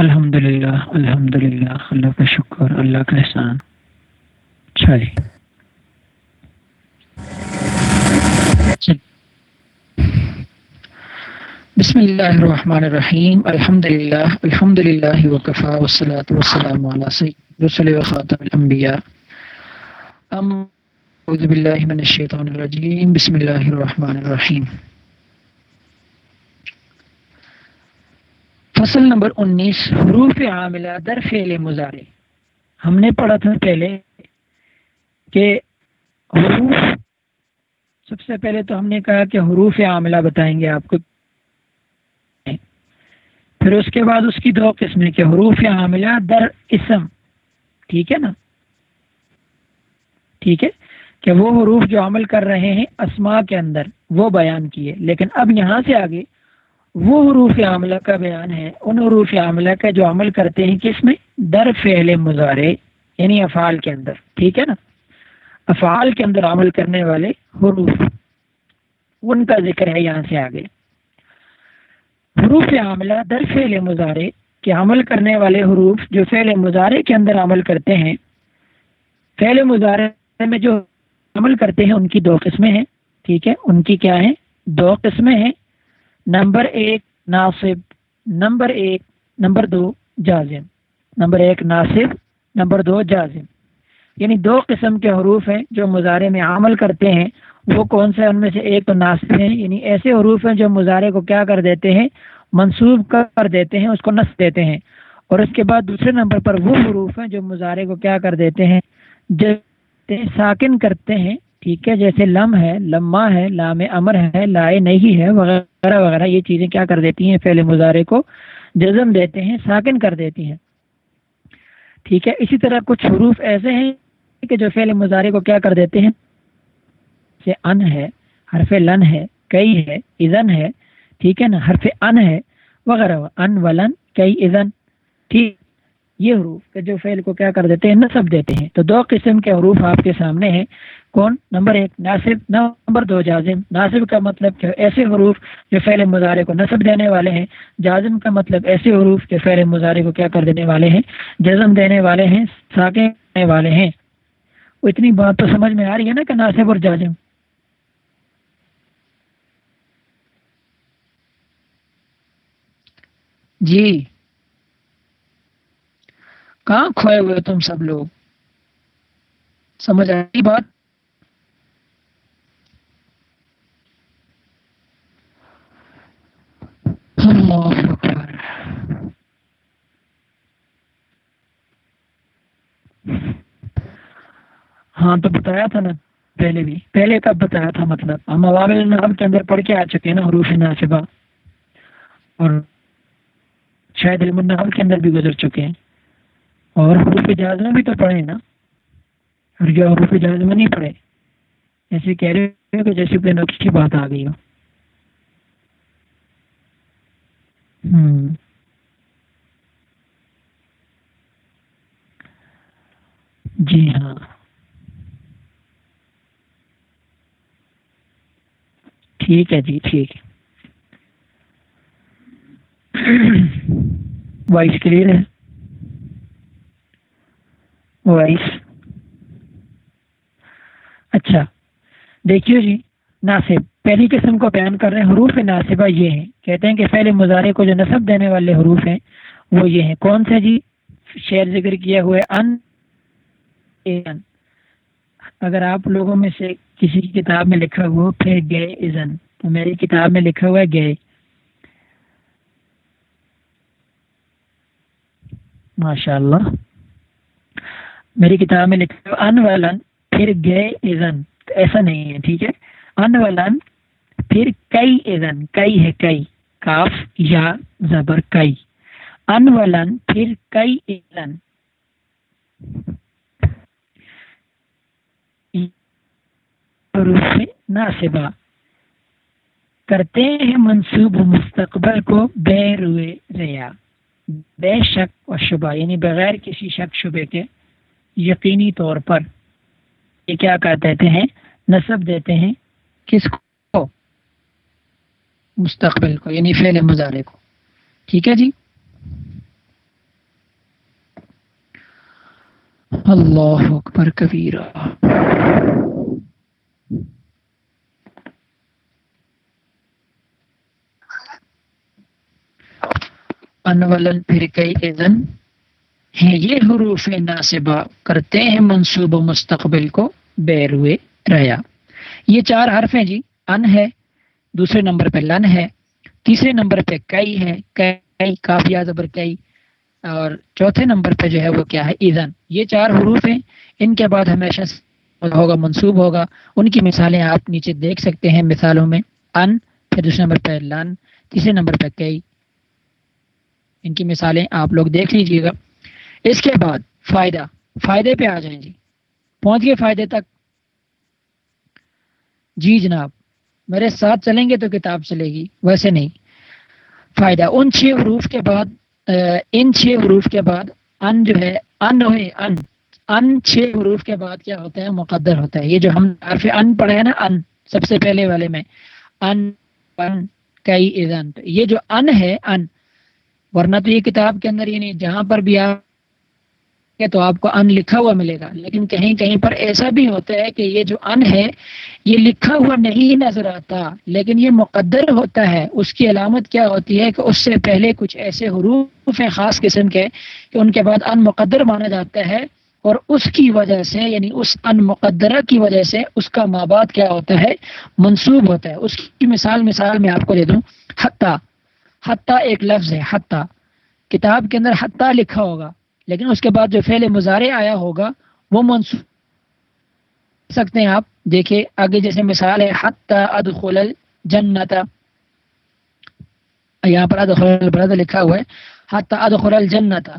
الحمد للہ الحمد للہ اللہ کا شکر اللہ کا احسان اچھا جی بسم اللہ الرحمن الرحیم الحمد للہ الحمد للہ وقفا وسلاۃ وسلام علیہ سید رسول وخاتم الانبیاء ام باللہ من الشیطان الرجیم بسم اللہ الرحمن الرحیم فصل نمبر انیس، حروف عاملہ، در فعل مظاہرے ہم نے پڑھا تھا پہلے کہ حروف، سب سے پہلے تو ہم نے کہا کہ حروف عاملہ بتائیں گے آپ کو۔ پھر اس کے بعد اس کی دو قسمیں کہ حروف عاملہ، در اسم۔ ٹھیک ہے نا؟ ٹھیک ہے؟ کہ وہ حروف جو عمل کر رہے ہیں اسما کے اندر، وہ بیان کیے۔ لیکن اب یہاں سے آگے وہ حروف عاملہ کا بیان ہے۔ ان حروف عاملہ کا جو عمل کرتے ہیں کس میں؟ در فعل مظاہرے یعنی افعال کے اندر۔ ٹھیک ہے نا؟ افعال کے اندر عمل کرنے والے حروف۔ ان کا ذکر ہے یہاں سے آگے۔ حروف عاملہ در فعل مظاہرے کے عمل کرنے والے حروف جو فعل مظاہرے کے اندر عمل کرتے ہیں، فعل مظاہرے میں جو عمل کرتے ہیں، ان کی دو قسمیں ہیں۔ ٹھیک ہے؟ ان کی کیا ہیں؟ دو قسمیں ہیں۔ نمبر ایک ناصب، نمبر ایک نمبر دو جازم، نمبر ایک ناصب، نمبر دو جازم۔ یعنی دو قسم کے حروف ہیں جو مظاہرے میں عمل کرتے ہیں۔ وہ کون سے ان میں سے ایک تو ناصب ہیں۔ یعنی ایسے حروف ہیں جو مظاہرے کو کیا کر دیتے ہیں؟ منسوب کر دیتے ہیں، اس کو نصب دیتے ہیں۔ اور اس کے بعد دوسرے نمبر پر وہ حروف ہیں جو مظاہرے کو کیا کر دیتے ہیں؟ ساکن کرتے ہیں۔ ٹھیک ہے، جیسے لم ہے، لما ہے، لام امر ہے، لائے نہیں ہے، وغیرہ وغیرہ، یہ چیزیں کیا کر دیتی ہیں، فعل مظاہرے کو جزم دیتے ہیں، ساکن کر دیتی ہیں۔ ٹھیک ہے، اسی طرح کچھ حروف ایسے ہیں کہ جو فعل مظاہرے کو کیا کر دیتے ہیں؟ جیسے ان ہے، حرف لن ہے، کئی ہے ازن ہے، ٹھیک ہے نا، حرف ان ہے، وغیرہ، ان ولن، کئی ازن ٹھیک، یہ حروف کے جو فعل کو کیا کر دیتے ہیں، نصب دیتے ہیں۔ تو دو قسم کے حروف آپ کے سامنے ہیں۔ کون؟ نمبر ایک ناصب نمبر دو، جازم. ناصب کا مطلب کہ ایسے حروف جو فعل مظاہرے کو نصب دینے والے ہیں، جازم کا مطلب ایسے حروف جو فعل مظاہرے کو کیا کر دینے والے ہیں؟ جزم دینے والے ہیں، ساکے دینے والے ہیں۔ اتنی بات تو سمجھ میں آ رہی ہے نا کہ ناصب اور جازم۔ جی۔ کہاں کھوئے ہوئے تم سب لوگ؟ سمجھ آئی بات؟ ہاں تو بتایا تھا نا، پہلے بھی۔ پہلے کب بتایا تھا؟ مطلب ہم عوامل نحب کے اندر پڑھ کے آ چکے ہیں نا، حروف ناصبہ۔ اور شاید علم النحب کے اندر بھی گزر چکے ہیں۔ اور حروف جازمہ بھی تو پڑھے نا۔ اور جو حروف جازمہ نہیں پڑھے، ایسے کہہ رہے ہو کہ جیسے کوئی نقش کی بات آ گئی ہو۔ Hmm. جی ہاں۔ ٹھیک ہے جی ٹھیک۔ ہے وائس کلیئر ہے؟ وائس۔ اچھا دیکھیے جی۔ ناصب۔ پہلی قسم کو بیان کر رہے ہیں، حروف ناصبہ یہ ہیں۔ کہتے ہیں کہ پہلے مظاہرے کو جو نصب دینے والے حروف ہیں، وہ یہ ہیں۔ کون سے جی؟ شعر ذکر کیا ہوئے ان اگر آپ لوگوں میں سے کسی کی کتاب میں لکھا ہوا پھر گئے ازن تو میری کتاب میں لکھا ہوا ہے، گئے۔ ماشاء اللہ میری کتاب میں لکھا ہوا ان ولن پھر گئے ازن ایسا نہیں ہے، ٹھیک ہے؟ ان ولن پھر کئی ازن کئی ہے کئی کاف یا زبر کئی ان ولن پھر کئی ازن ناصبہ کرتے ہیں منصوب مستقبل کو بے روئے ریا بے شک و شبہ یعنی بغیر کسی شک شبے کے یقینی طور پر یہ کیا کر دیتے ہیں نصب دیتے ہیں کس کو؟ مستقبل کو یعنی فعل مظاہرے کو۔ ٹھیک ہے جی؟ اللہ اکبر کبیر انولن پھر کئی ایزن ہیں یہ حروف ناصبہ کرتے ہیں منصوب و مستقبل کو بیروے رہا یہ چار حرف ہیں جی ان ہے، دوسرے نمبر پہ لن ہے، تیسرے نمبر پہ کئی ہے، کئی کافیا زبر، کئی، اور چوتھے نمبر پہ جو ہے وہ کیا ہے ایزن یہ چار حروف ہیں، ان کے بعد ہمیشہ ہوگا منصوب ہوگا۔ ان کی مثالیں آپ نیچے دیکھ سکتے ہیں مثالوں میں۔ ان، پھر دوسرے نمبر پہ لن، تیسرے نمبر پہ کئی۔ ان کی مثالیں آپ لوگ دیکھ لیجیے گا۔ اس کے بعد فائدہ، فائدے پہ آ جائیں جی۔ پہنچ گئے فائدے تک۔ جی جناب، میرے ساتھ چلیں گے تو کتاب چلے گی، ویسے نہیں۔ فائدہ، ان چھ حروف کے بعد ان چھ حروف کے بعد، ان جو ہے، ان ہوئے، ان۔ ان چھ حروف کے بعد کیا ہوتا ہے؟ مقدر ہوتا ہے۔ یہ جو ہم حرف ان پڑھے ہیں نا، ان، سب سے پہلے والے میں۔ ان ان، کئی ادن یہ جو ان ہے، ان، ورنہ تو یہ کتاب کے اندر یہ نہیں جہاں پر بھی آپ تو آپ کو ان لکھا ہوا ملے گا۔ لیکن کہیں کہیں پر ایسا بھی ہوتا ہے کہ یہ جو ان ہے، یہ لکھا ہوا نہیں نظر آتا، لیکن یہ مقدر ہوتا ہے۔ اس کی علامت کیا ہوتی ہے کہ اس سے پہلے کچھ ایسے حروف ہیں خاص قسم کے کہ ان کے بعد ان مقدر مانا جاتا ہے اور اس کی وجہ سے یعنی اس ان مقدرہ کی وجہ سے اس کا ماں باپ کیا ہوتا ہے منصوب ہوتا ہے۔ اس کی مثال مثال میں آپ کو دے دوں۔ حتیٰ حتیٰ ایک لفظ ہے حتیٰ کتاب کے اندر حتیٰ لکھا ہوگا۔ لیکن اس کے بعد جو فعل مظاہرے آیا ہوگا، وہ منسوخ سکتے ہیں آپ۔ دیکھیں آگے جیسے مثال ہے، حتیٰ ادخل الجنت۔ یہاں پر ادخل البلد لکھا ہوا ہے، حتیٰ ادخل الجنت۔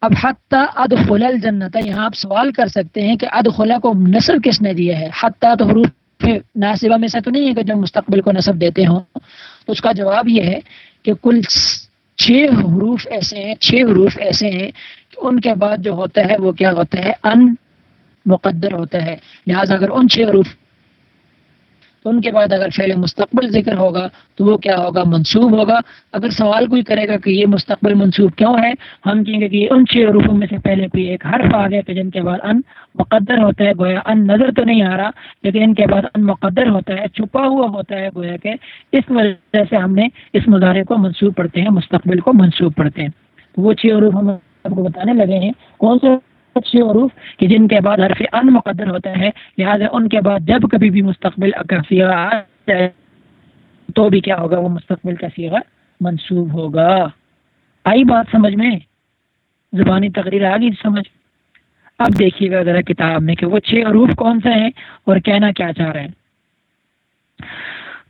اب حتیٰ ادخل الجنت، یہاں آپ سوال کر سکتے ہیں کہ ادخلا کو نصب کس نے دیا ہے؟ حتیٰ تو حروف ناصبہ میں سے تو نہیں ہے کہ جو مستقبل کو نصب دیتے ہوں۔ تو اس کا جواب یہ ہے کہ کل چھ حروف ایسے ہیں، چھ حروف ایسے ہیں ان کے بعد جو ہوتا ہے وہ کیا ہوتا ہے ان مقدر ہوتا ہے لہٰذا اگر ان چھ حروف، تو ان کے بعد اگر فعل مستقبل ذکر ہوگا، تو وہ کیا ہوگا؟ منصوب ہوگا۔ اگر سوال کوئی کرے گا کہ یہ مستقبل منصوب کیوں ہے، ہم کہیں گے کہ ان چھ حروفوں میں سے پہلے کوئی ایک حرف آ گیا کہ جن کے بعد ان مقدر ہوتا ہے، گویا ان نظر تو نہیں آ رہا، لیکن ان کے بعد ان مقدر ہوتا ہے، چھپا ہوا ہوتا ہے، گویا کہ اس وجہ سے ہم نے اس مظاہرے کو منصوب پڑھتے ہیں، مستقبل کو منصوب پڑھتے ہیں۔ وہ چھ حروف ہم آپ کو بتانے لگے ہیں کون سے اچھے عروف کہ جن کے بعد حرف ان مقدر ہوتا ہے لہٰذا ان کے بعد جب کبھی بھی مستقبل کا سیغہ آ جائے تو بھی کیا ہوگا؟ وہ مستقبل کا سیغہ منسوب ہوگا۔ آئی بات سمجھ میں؟ زبانی تقریر آ گئی سمجھ۔ اب دیکھیے گا ذرا کتاب میں کہ وہ چھ عروف کون سے ہیں اور کہنا کیا چاہ رہے ہیں۔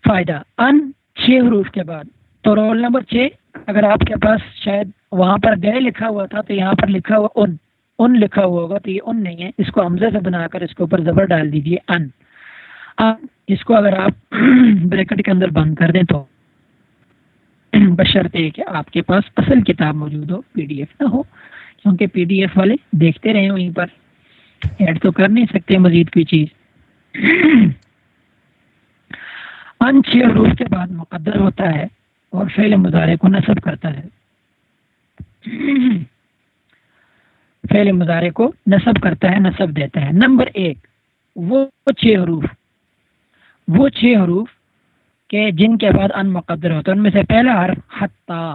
فائدہ، ان چھ حروف کے بعد۔ تو رول نمبر چھ، اگر آپ کے پاس شاید وہاں پر گئے لکھا ہوا تھا، تو یہاں پر لکھا ہوا ان ان لکھا ہوا ہوگا، تو یہ ان نہیں ہے۔ اس کو حمزہ سے بنا کر اس کے اوپر زبر ڈال دیجیے ان۔ اس کو اگر آپ بریکٹ کے اندر بند کر دیں تو بشرطے کہ آپ کے پاس اصل کتاب موجود ہو پی ڈی ایف نہ ہو، کیونکہ پی ڈی ایف والے دیکھتے رہے وہیں پر۔ ایڈ تو کر نہیں سکتے مزید کوئی چیز۔ ان چھ روز کے بعد مقدر ہوتا ہے۔ اور فعل مظاہرے کو نصب کرتا ہے۔ فعل مظاہرے کو نصب کرتا ہے، نصب دیتا ہے۔ نمبر ایک، وہ چھ حروف۔ وہ چھ حروف کہ جن کے بعد ان مقدر ہوتا ہے۔ ان میں سے پہلا حرف حتیٰ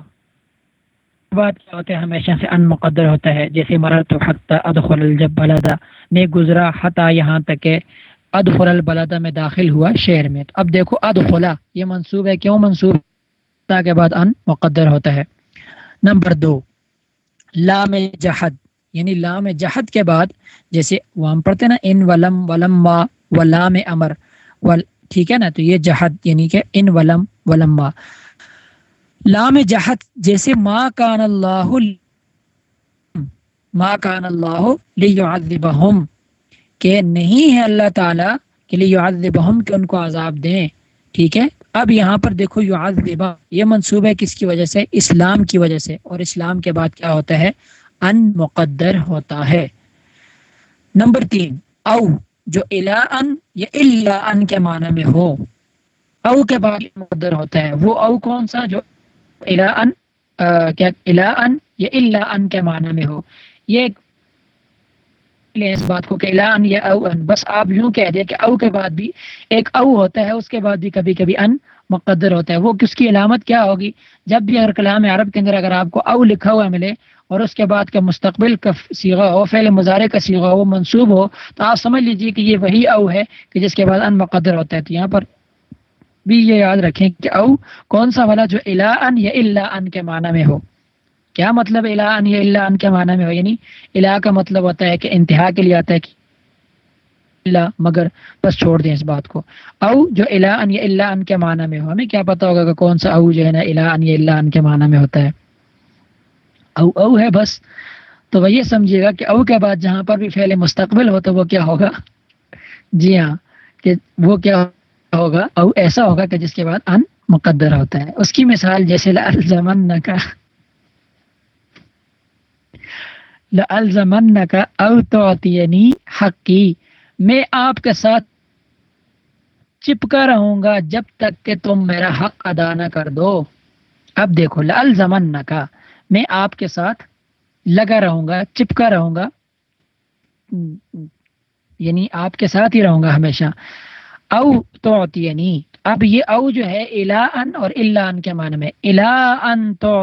بات کیا ہوتا ہے ہمیشہ سے ان مقدر ہوتا ہے۔ جیسے مرر تو حتیٰ ادخل الجب میں گزرا حتیٰ یہاں تک کہ ادخل البلدا میں داخل ہوا شہر میں۔ اب دیکھو ادخلا یہ منصوب ہے۔ کیوں منصوب؟ کے بعد ان مقدر ہوتا ہے۔ نمبر دو، لام جہد یعنی لام جہد کے بعد جیسے وہ ہم پڑھتے نا، ان ولم ولم ما ولام امر۔ ول، ٹھیک ہے نا؟ تو یہ جہد یعنی کہ ان ولم ولم ما لام جہد جیسے ما کان اللہ ما کان اللہ لیعذبہم۔ کہ نہیں ہے اللہ تعالیٰ کہ لیعذبہم کہ ان کو عذاب دیں۔ ٹھیک ہے؟ اب یہاں پر دیکھو یو یہ منصوب ہے کس کی وجہ سے؟ اسلام کی وجہ سے۔ اور اسلام کے بعد کیا ہوتا ہے؟ ان مقدر ہوتا ہے۔ نمبر تین، او، جو الا ان یا الا ان کے معنی میں ہو۔ او کے بعد مقدر ہوتا ہے۔ وہ او کون سا؟ جو الا ان کیا الا ان یا الا ان کے معنی میں ہو۔ یہ لیں اس بات کو کہ لان یا او ان، بس آپ یوں کہہ دیں کہ او کے بعد بھی ایک او ہوتا ہے، اس کے بعد بھی کبھی کبھی ان مقدر ہوتا ہے۔ وہ کس کی علامت کیا ہوگی؟ جب بھی اگر کلام عرب کے اندر اگر آپ کو او لکھا ہوا ملے اور اس کے بعد کا مستقبل کا سیغہ ہو، فعل مظاہرے کا سیغہ ہو، منصوب ہو، تو آپ سمجھ لیجیے کہ یہ وہی او ہے کہ جس کے بعد ان مقدر ہوتا ہے۔ تو یہاں پر بھی یہ یاد رکھیں کہ او کون سا والا جو الا ان یا اللہ ان کے معنی میں ہو۔ کیا مطلب الا ان یا اللہ ان کے معنی میں ہو یعنی الا کا مطلب ہوتا ہے کہ انتہا کے لیے آتا ہے کہ اللہ، مگر بس چھوڑ دیں اس بات کو۔ او جو الا ان یا اللہ ان کے معنی میں ہو، ہمیں کیا پتا ہوگا کہ کون سا او جو ہے نا الا ان یا اللہ ان کے معنی میں ہوتا ہے۔ او او ہے بس۔ تو وہ یہ سمجھیے گا کہ او کے بعد جہاں پر بھی فعل مستقبل ہو تو وہ کیا ہوگا؟ جی ہاں کہ وہ کیا ہوگا؟ او ایسا ہوگا کہ جس کے بعد ان مقدر ہوتا ہے۔ اس کی مثال جیسے الزمن کا الزمن کا او تو حقی میں آپ کے ساتھ چپکا رہوں گا جب تک کہ تم میرا حق ادا نہ کر دو۔ اب دیکھو الزمن کا میں آپ کے ساتھ لگا رہوں گا، چپکا رہوں گا۔ یعنی آپ کے ساتھ ہی رہوں گا ہمیشہ۔ او تو اب یہ او جو ہے الا ان اور اللہ ان کے معنی میں الا ان تو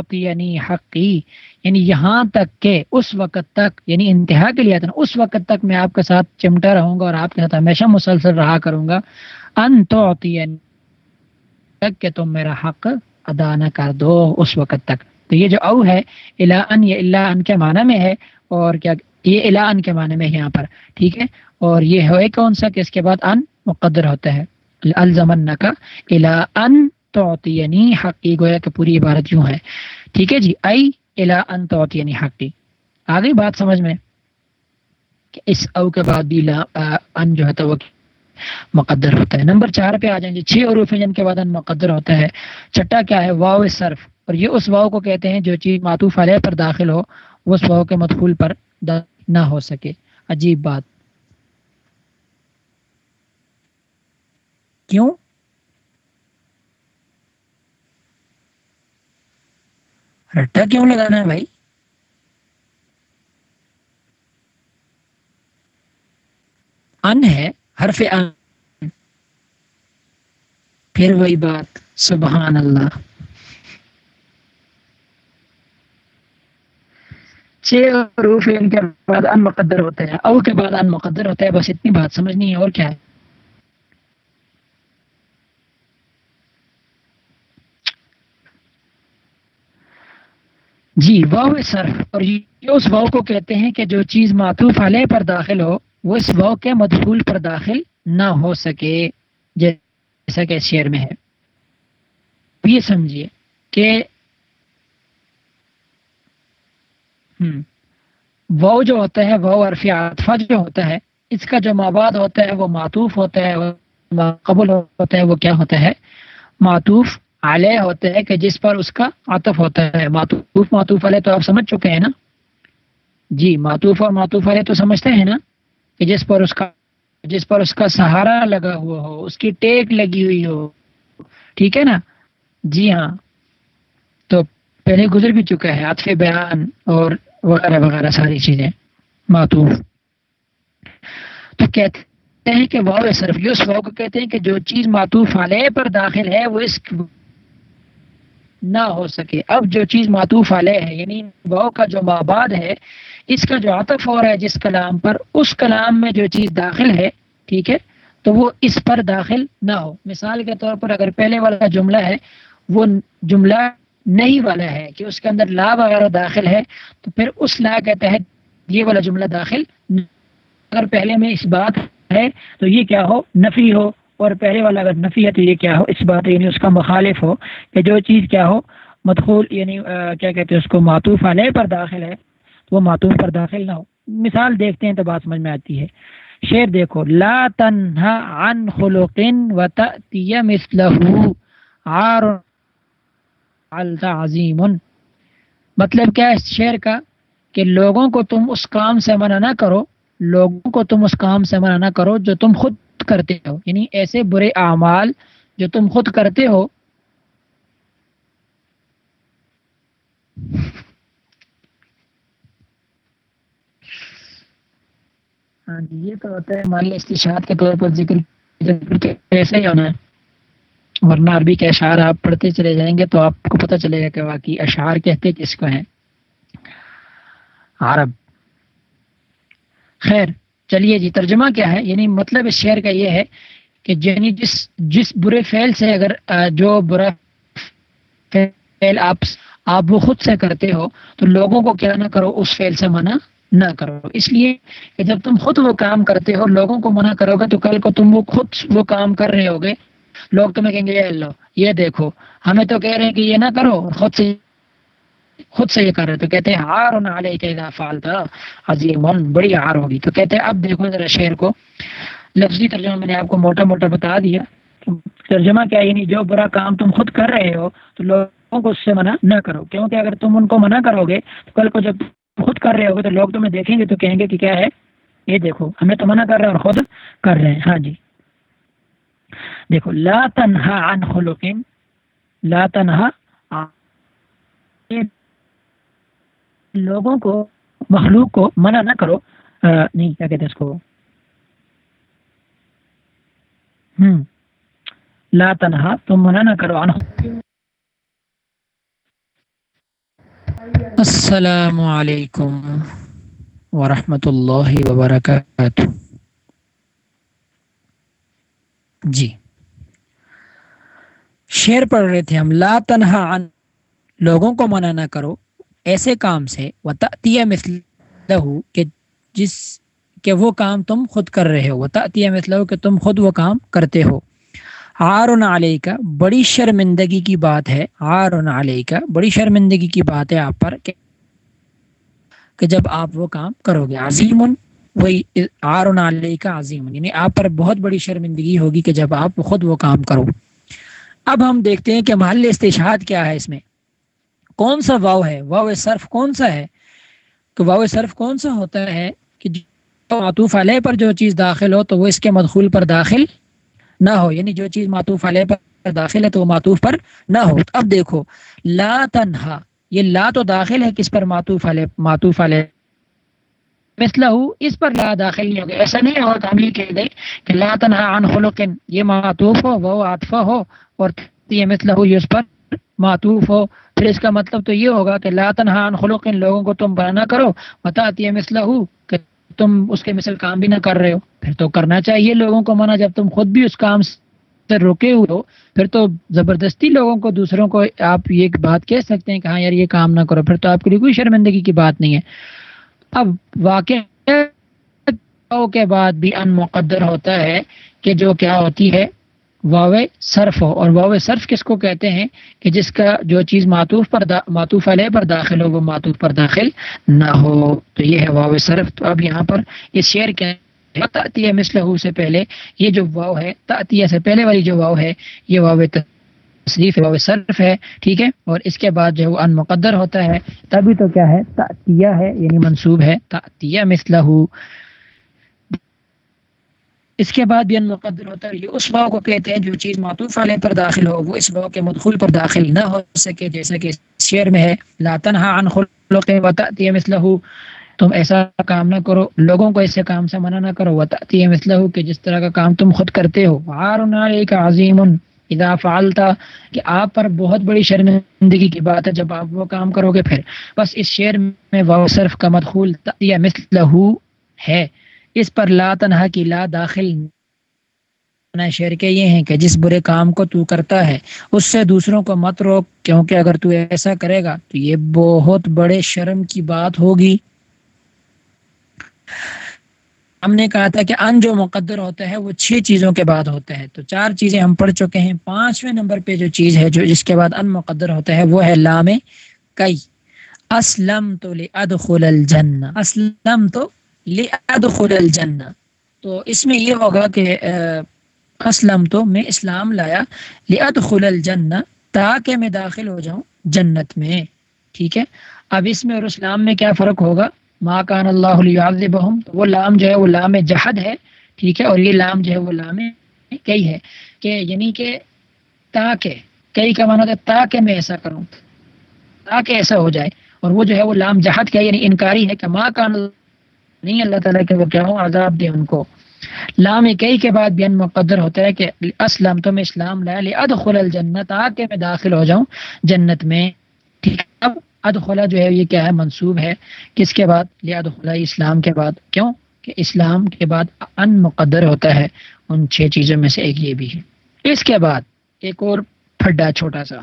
حقی یعنی یہاں تک کہ اس وقت تک یعنی انتہا کے لیے اس وقت تک میں آپ کے ساتھ چمٹا رہوں گا اور آپ کے ساتھ ہمیشہ مسلسل رہا کروں گا۔ ان تو یعنی تک کہ تم میرا حق ادا نہ کر دو اس وقت تک۔ تو یہ جو او ہے الا ان یہ اللہ ان کے معنی میں ہے اور کیا، یہ الا ان کے معنی میں ہے یہاں پر، ٹھیک ہے؟ اور یہ ہے کون سا کہ اس کے بعد ان مقدر ہوتا ہے۔ الزمن کا الا ان توتینی حقی گویا کہ پوری عبارت یوں ہے۔ ٹھیک ہے جی؟ ائی الا ان توتینی حقی آگے بات سمجھ میں؟ کہ اس او کے بعد بھی لا ان جو ہے تو وہ مقدر ہوتا ہے۔ نمبر چار پہ آ جائیں گے چھ عروف جن کے بعد ان مقدر ہوتا ہے۔ چھٹا کیا ہے؟ واو صرف۔ اور یہ اس واؤ کو کہتے ہیں جو چیز معطوف علیہ پر داخل ہو، وہ اس واؤ کے مدخول پر نہ ہو سکے۔ عجیب بات۔ کیوں رٹا کیوں لگانا ہے بھائی ان ہے حرف ان پھر وہی بات سبحان اللہ چھ حروف ان کے بعد ان مقدر ہوتے ہیں او کے بعد ان مقدر ہوتا ہے بس اتنی بات سمجھنی ہے اور کیا ہے جی واؤ صرف اور یہ اس واؤ کو کہتے ہیں کہ جو چیز معطوف علیہ پر داخل ہو، وہ اس واؤ کے مدخول پر داخل نہ ہو سکے، جیسا کہ شعر میں ہے۔ یہ سمجھیے کہ وہ جو ہوتا ہے وہ عرفی عاطفہ جو ہوتا ہے، اس کا جو مواد ہوتا ہے، وہ معطوف ہوتا ہے قبول ہوتا ہے، وہ کیا ہوتا ہے؟ معطوف علیہ ہوتا ہے کہ جس پر اس کا عطف ہوتا ہے۔ معطوف معطوف علیہ تو آپ سمجھ چکے ہیں نا؟ جی معطوف اور معطوف علیہ تو سمجھتے ہیں نا کہ جس پر اس کا، جس پر اس کا سہارا لگا ہوا ہو، اس کی ٹیک لگی ہوئی ہو۔ ٹھیک ہے نا؟ جی ہاں۔ تو پہلے گزر بھی چکا ہے عطف بیان اور وغیرہ وغیرہ ساری چیزیں۔ معطوف۔ تو کہتے ہیں کہ واؤ صرف یہ اس کو کہتے ہیں کہ جو چیز معطوف علیہ پر داخل ہے، وہ اس نہ ہو سکے۔ اب جو چیز معطوف علیہ ہے یعنی واؤ کا جو ماباد ہے، اس کا جو عطف ہو رہا ہے، جس کلام پر، اس کلام میں جو چیز داخل ہے، ٹھیک ہے، تو وہ اس پر داخل نہ ہو۔ مثال کے طور پر اگر پہلے والا جملہ ہے، وہ جملہ نہیں والا ہے کہ اس کے اندر لا وغیرہ داخل ہے، تو پھر اس لا کے تحت یہ والا جملہ داخل اگر پہلے میں اس بات ہے، تو یہ کیا ہو؟ نفی ہو۔ اور پہلے والا اگر نفی ہے تو یہ کیا ہو، اس بات یعنی اس کا مخالف ہو کہ جو چیز کیا ہو، مدخول یعنی کیا کہتے ہیں اس کو، معطوف علیہ پر داخل ہے تو وہ معطوف پر داخل نہ ہو۔ مثال دیکھتے ہیں تو بات سمجھ میں آتی ہے۔ شعر دیکھو، لا تنہا عن خلق و تأتی مثلہ عار عظیم۔ مطلب کیا ہے اس شعر کا؟ کہ لوگوں کو تم اس کام سے منع نہ کرو، لوگوں کو تم اس کام سے منع نہ کرو جو تم خود کرتے ہو یعنی ایسے برے اعمال جو تم خود کرتے ہو۔ ہاں جی یہ تو ہوتا ہے مالی استشاد کے طور پر ذکر ذکر ایسے ہی ہونا ہے۔ ورنہ عربی کے اشعار آپ پڑھتے چلے جائیں گے تو آپ کو پتہ چلے گا کہ واقعی اشعار کہتے کس کو ہیں۔ عرب۔ خیر چلیے جی ترجمہ کیا ہے؟ یعنی مطلب اس شعر کا یہ ہے کہ یعنی جس جس برے فعل سے اگر جو برا فعل آپ آپ وہ خود سے کرتے ہو، تو لوگوں کو کیا نہ کرو، اس فعل سے منع نہ کرو۔ اس لیے کہ جب تم خود وہ کام کرتے ہو، لوگوں کو منع کرو گے، تو کل کو تم وہ خود وہ کام کر رہے ہوگے۔ لوگ تمہیں کہیں گے لو یہ دیکھو، ہمیں تو کہہ رہے ہیں کہ یہ نہ کرو، خود سے خود سے یہ کر رہے تو کہتے ہیں ہار نالے کے فال تھا عظیم بڑی ہار ہوگی۔ تو کہتے ہیں، اب دیکھو ذرا شعر کو۔ لفظی ترجمہ میں نے آپ کو موٹا موٹا بتا دیا۔ ترجمہ کیا یعنی جو برا کام تم خود کر رہے ہو، تو لوگوں کو اس سے منع نہ کرو۔ کیونکہ اگر تم ان کو منع کرو گے، تو کل کو جب خود کر رہے ہو گے تو لوگ تمہیں دیکھیں گے، تو کہیں گے کہ کیا ہے؟ یہ دیکھو، ہمیں تو منع کر رہے ہیں اور خود کر رہے ہیں۔ ہاں جی۔ دیکھو، لا تنہا عن خلقین، لا تنہا لوگوں کو، مخلوق کو منع نہ کرو۔ نہیں، کیا کہتے اس کو؟ ہوں لا تنہا، تم منع نہ کرو۔ عنہ۔ السلام علیکم ورحمۃ اللہ وبرکاتہ۔ جی۔ شعر پڑھ رہے تھے ہم۔ لا تنہا عن لوگوں کو منع نہ کرو۔ ایسے کام سے وطیہ مثل کہ جس، کہ وہ کام تم خود کر رہے ہو۔ وطیہ مثل کہ تم خود وہ کام کرتے ہو۔ آر علیہ کا بڑی شرمندگی کی بات ہے۔ آر علیہ کا بڑی شرمندگی کی بات ہے آپ پر کہ جب آپ وہ کام کرو گے عظیم، وہی آر علیہ کا عظیم۔ یعنی آپ پر بہت بڑی شرمندگی ہوگی کہ جب آپ خود وہ کام کرو۔ اب ہم دیکھتے ہیں کہ محل استشاد کیا ہے اس میں۔ کون سا واؤ ہے؟ واؤ صرف کون سا ہے؟ تو واؤ صرف کون سا ہوتا ہے کہ معطوف علیہ پر جو چیز داخل ہو تو وہ اس کے مدخول پر داخل نہ ہو یعنی جو چیز معطوف علیہ پر داخل ہے تو وہ معطوف پر نہ ہو۔ اب دیکھو، لا تنہا، یہ لا تو داخل ہے کس پر معطوف علیہ معطوف علیہ۔ مثلا اس پر لا داخل نہیں ہوگا۔ ایسا نہیں ہوگا ہم یہ کہہ کہ لا تنہا عن خلق، یہ معطوف ہو، وہ عاطفہ ہو، اور یہ مثلا یہ اس پر معطوف ہو۔ پھر اس کا مطلب تو یہ ہوگا کہ لا تنہا عن خلق لوگوں کو تم بنا کرو۔ بتاتی ہے مثلا کہ تم اس کے مثل کام بھی نہ کر رہے ہو۔ پھر تو کرنا چاہیے لوگوں کو منع جب تم خود بھی اس کام سے روکے ہوئے ہو، پھر تو زبردستی لوگوں کو، دوسروں کو آپ یہ بات کہہ سکتے ہیں کہ ہاں یار یہ کام نہ کرو، پھر تو آپ کے لیے کوئی شرمندگی کی بات نہیں ہے۔ اب واقع کے بعد بھی ان مقدر ہوتا ہے کہ جو کیا ہوتی ہے واو صرف ہو۔ اور واو صرف کس کو کہتے ہیں کہ جس کا جو چیز معطوف پر دا، معطوف علیہ پر داخل ہو، وہ معطوف پر داخل نہ ہو۔ تو یہ ہے واو صرف۔ تو اب یہاں پر اس شعر کے تعطیہ مثلہ سے پہلے یہ جو واو ہے تعطیہ سے پہلے والی جو واو ہے، یہ واو تصریف واو صرف ہے۔ ٹھیک ہے؟ اور اس کے بعد جو ان مقدر ہوتا ہے۔ تبھی تو کیا ہے؟ تعطیہ ہے یعنی منصوب ہے۔ تعطیہ مثلہ اس کے بعد بھی ان مقدر ہوتا ہے، یہ اس باؤ کو کہتے ہیں جو چیز معطوف علیہ پر داخل ہو، وہ اس باؤ کے مدخول پر داخل نہ ہو سکے، جیسا کہ شعر میں ہے، لا تنہا عن خلق وتأتی مثلہ تم ایسا کام نہ کرو، لوگوں کو ایسے کام سے منع نہ کرو۔ وتأتی مثلہ کہ جس طرح کا کام تم خود کرتے ہو۔ عار علیک عظیم، اذا فعلتا کہ آپ پر بہت بڑی شرمندگی کی بات ہے، جب آپ وہ کام کرو گے پھر۔ بس اس شعر میں وہ صرف کا مدخول تأتی مثلہ ہے۔ اس پر لا تنہا کی لا داخل شعر کے یہ ہیں کہ جس برے کام کو تو کرتا ہے، اس سے دوسروں کو مت روک، کیونکہ اگر تو ایسا کرے گا تو یہ بہت بڑے شرم کی بات ہوگی۔ ہم نے کہا تھا کہ ان جو مقدر ہوتا ہے وہ چھ چیزوں کے بعد ہوتا ہے تو چار چیزیں ہم پڑھ چکے ہیں۔ پانچویں نمبر پہ جو چیز ہے، جو جس کے بعد ان مقدر ہوتا ہے وہ ہے لام کئی۔ اسلم تو ادخل الجنہ۔ اسلم تو لادخل الجنہ۔ تو اس میں یہ ہوگا کہ اسلم تو میں اسلام لایا لادخل الجنہ تاکہ میں داخل ہو جاؤں جنت میں۔ ٹھیک ہے؟ اب اس میں اور اسلام میں کیا فرق ہوگا؟ ما کان اللہ علیہم تو وہ لام جو ہے، وہ لام جہد ہے۔ ٹھیک ہے؟ اور یہ لام جو ہے، وہ لام کئی ہے کہ یعنی کہ تاکہ، کئی کا معنی ہوتا ہے تاکہ میں ایسا کروں، تاکہ ایسا ہو جائے۔ اور وہ جو ہے، وہ لام جہد کا یعنی انکاری ہے کہ ماں کان نہیں، اللہ تعالیٰ کہ وہ کیا ہو، عذاب دے ان کو۔ لام کئی کے بعد بھی ان مقدر ہوتا ہے کہ اسلام تو میں اسلام لا ادخل الجنت آ کے میں داخل ہو جاؤں جنت میں۔ ٹھیک ہے، اب ادخلا جو ہے، یہ کیا ہے، منصوب ہے۔ کس کے بعد؟ لیا ادخلا اسلام کے بعد۔ کیوں؟ کہ اسلام کے بعد ان مقدر ہوتا ہے۔ ان چھ چیزوں میں سے ایک یہ بھی ہے۔ اس کے بعد ایک اور پھڈا چھوٹا سا۔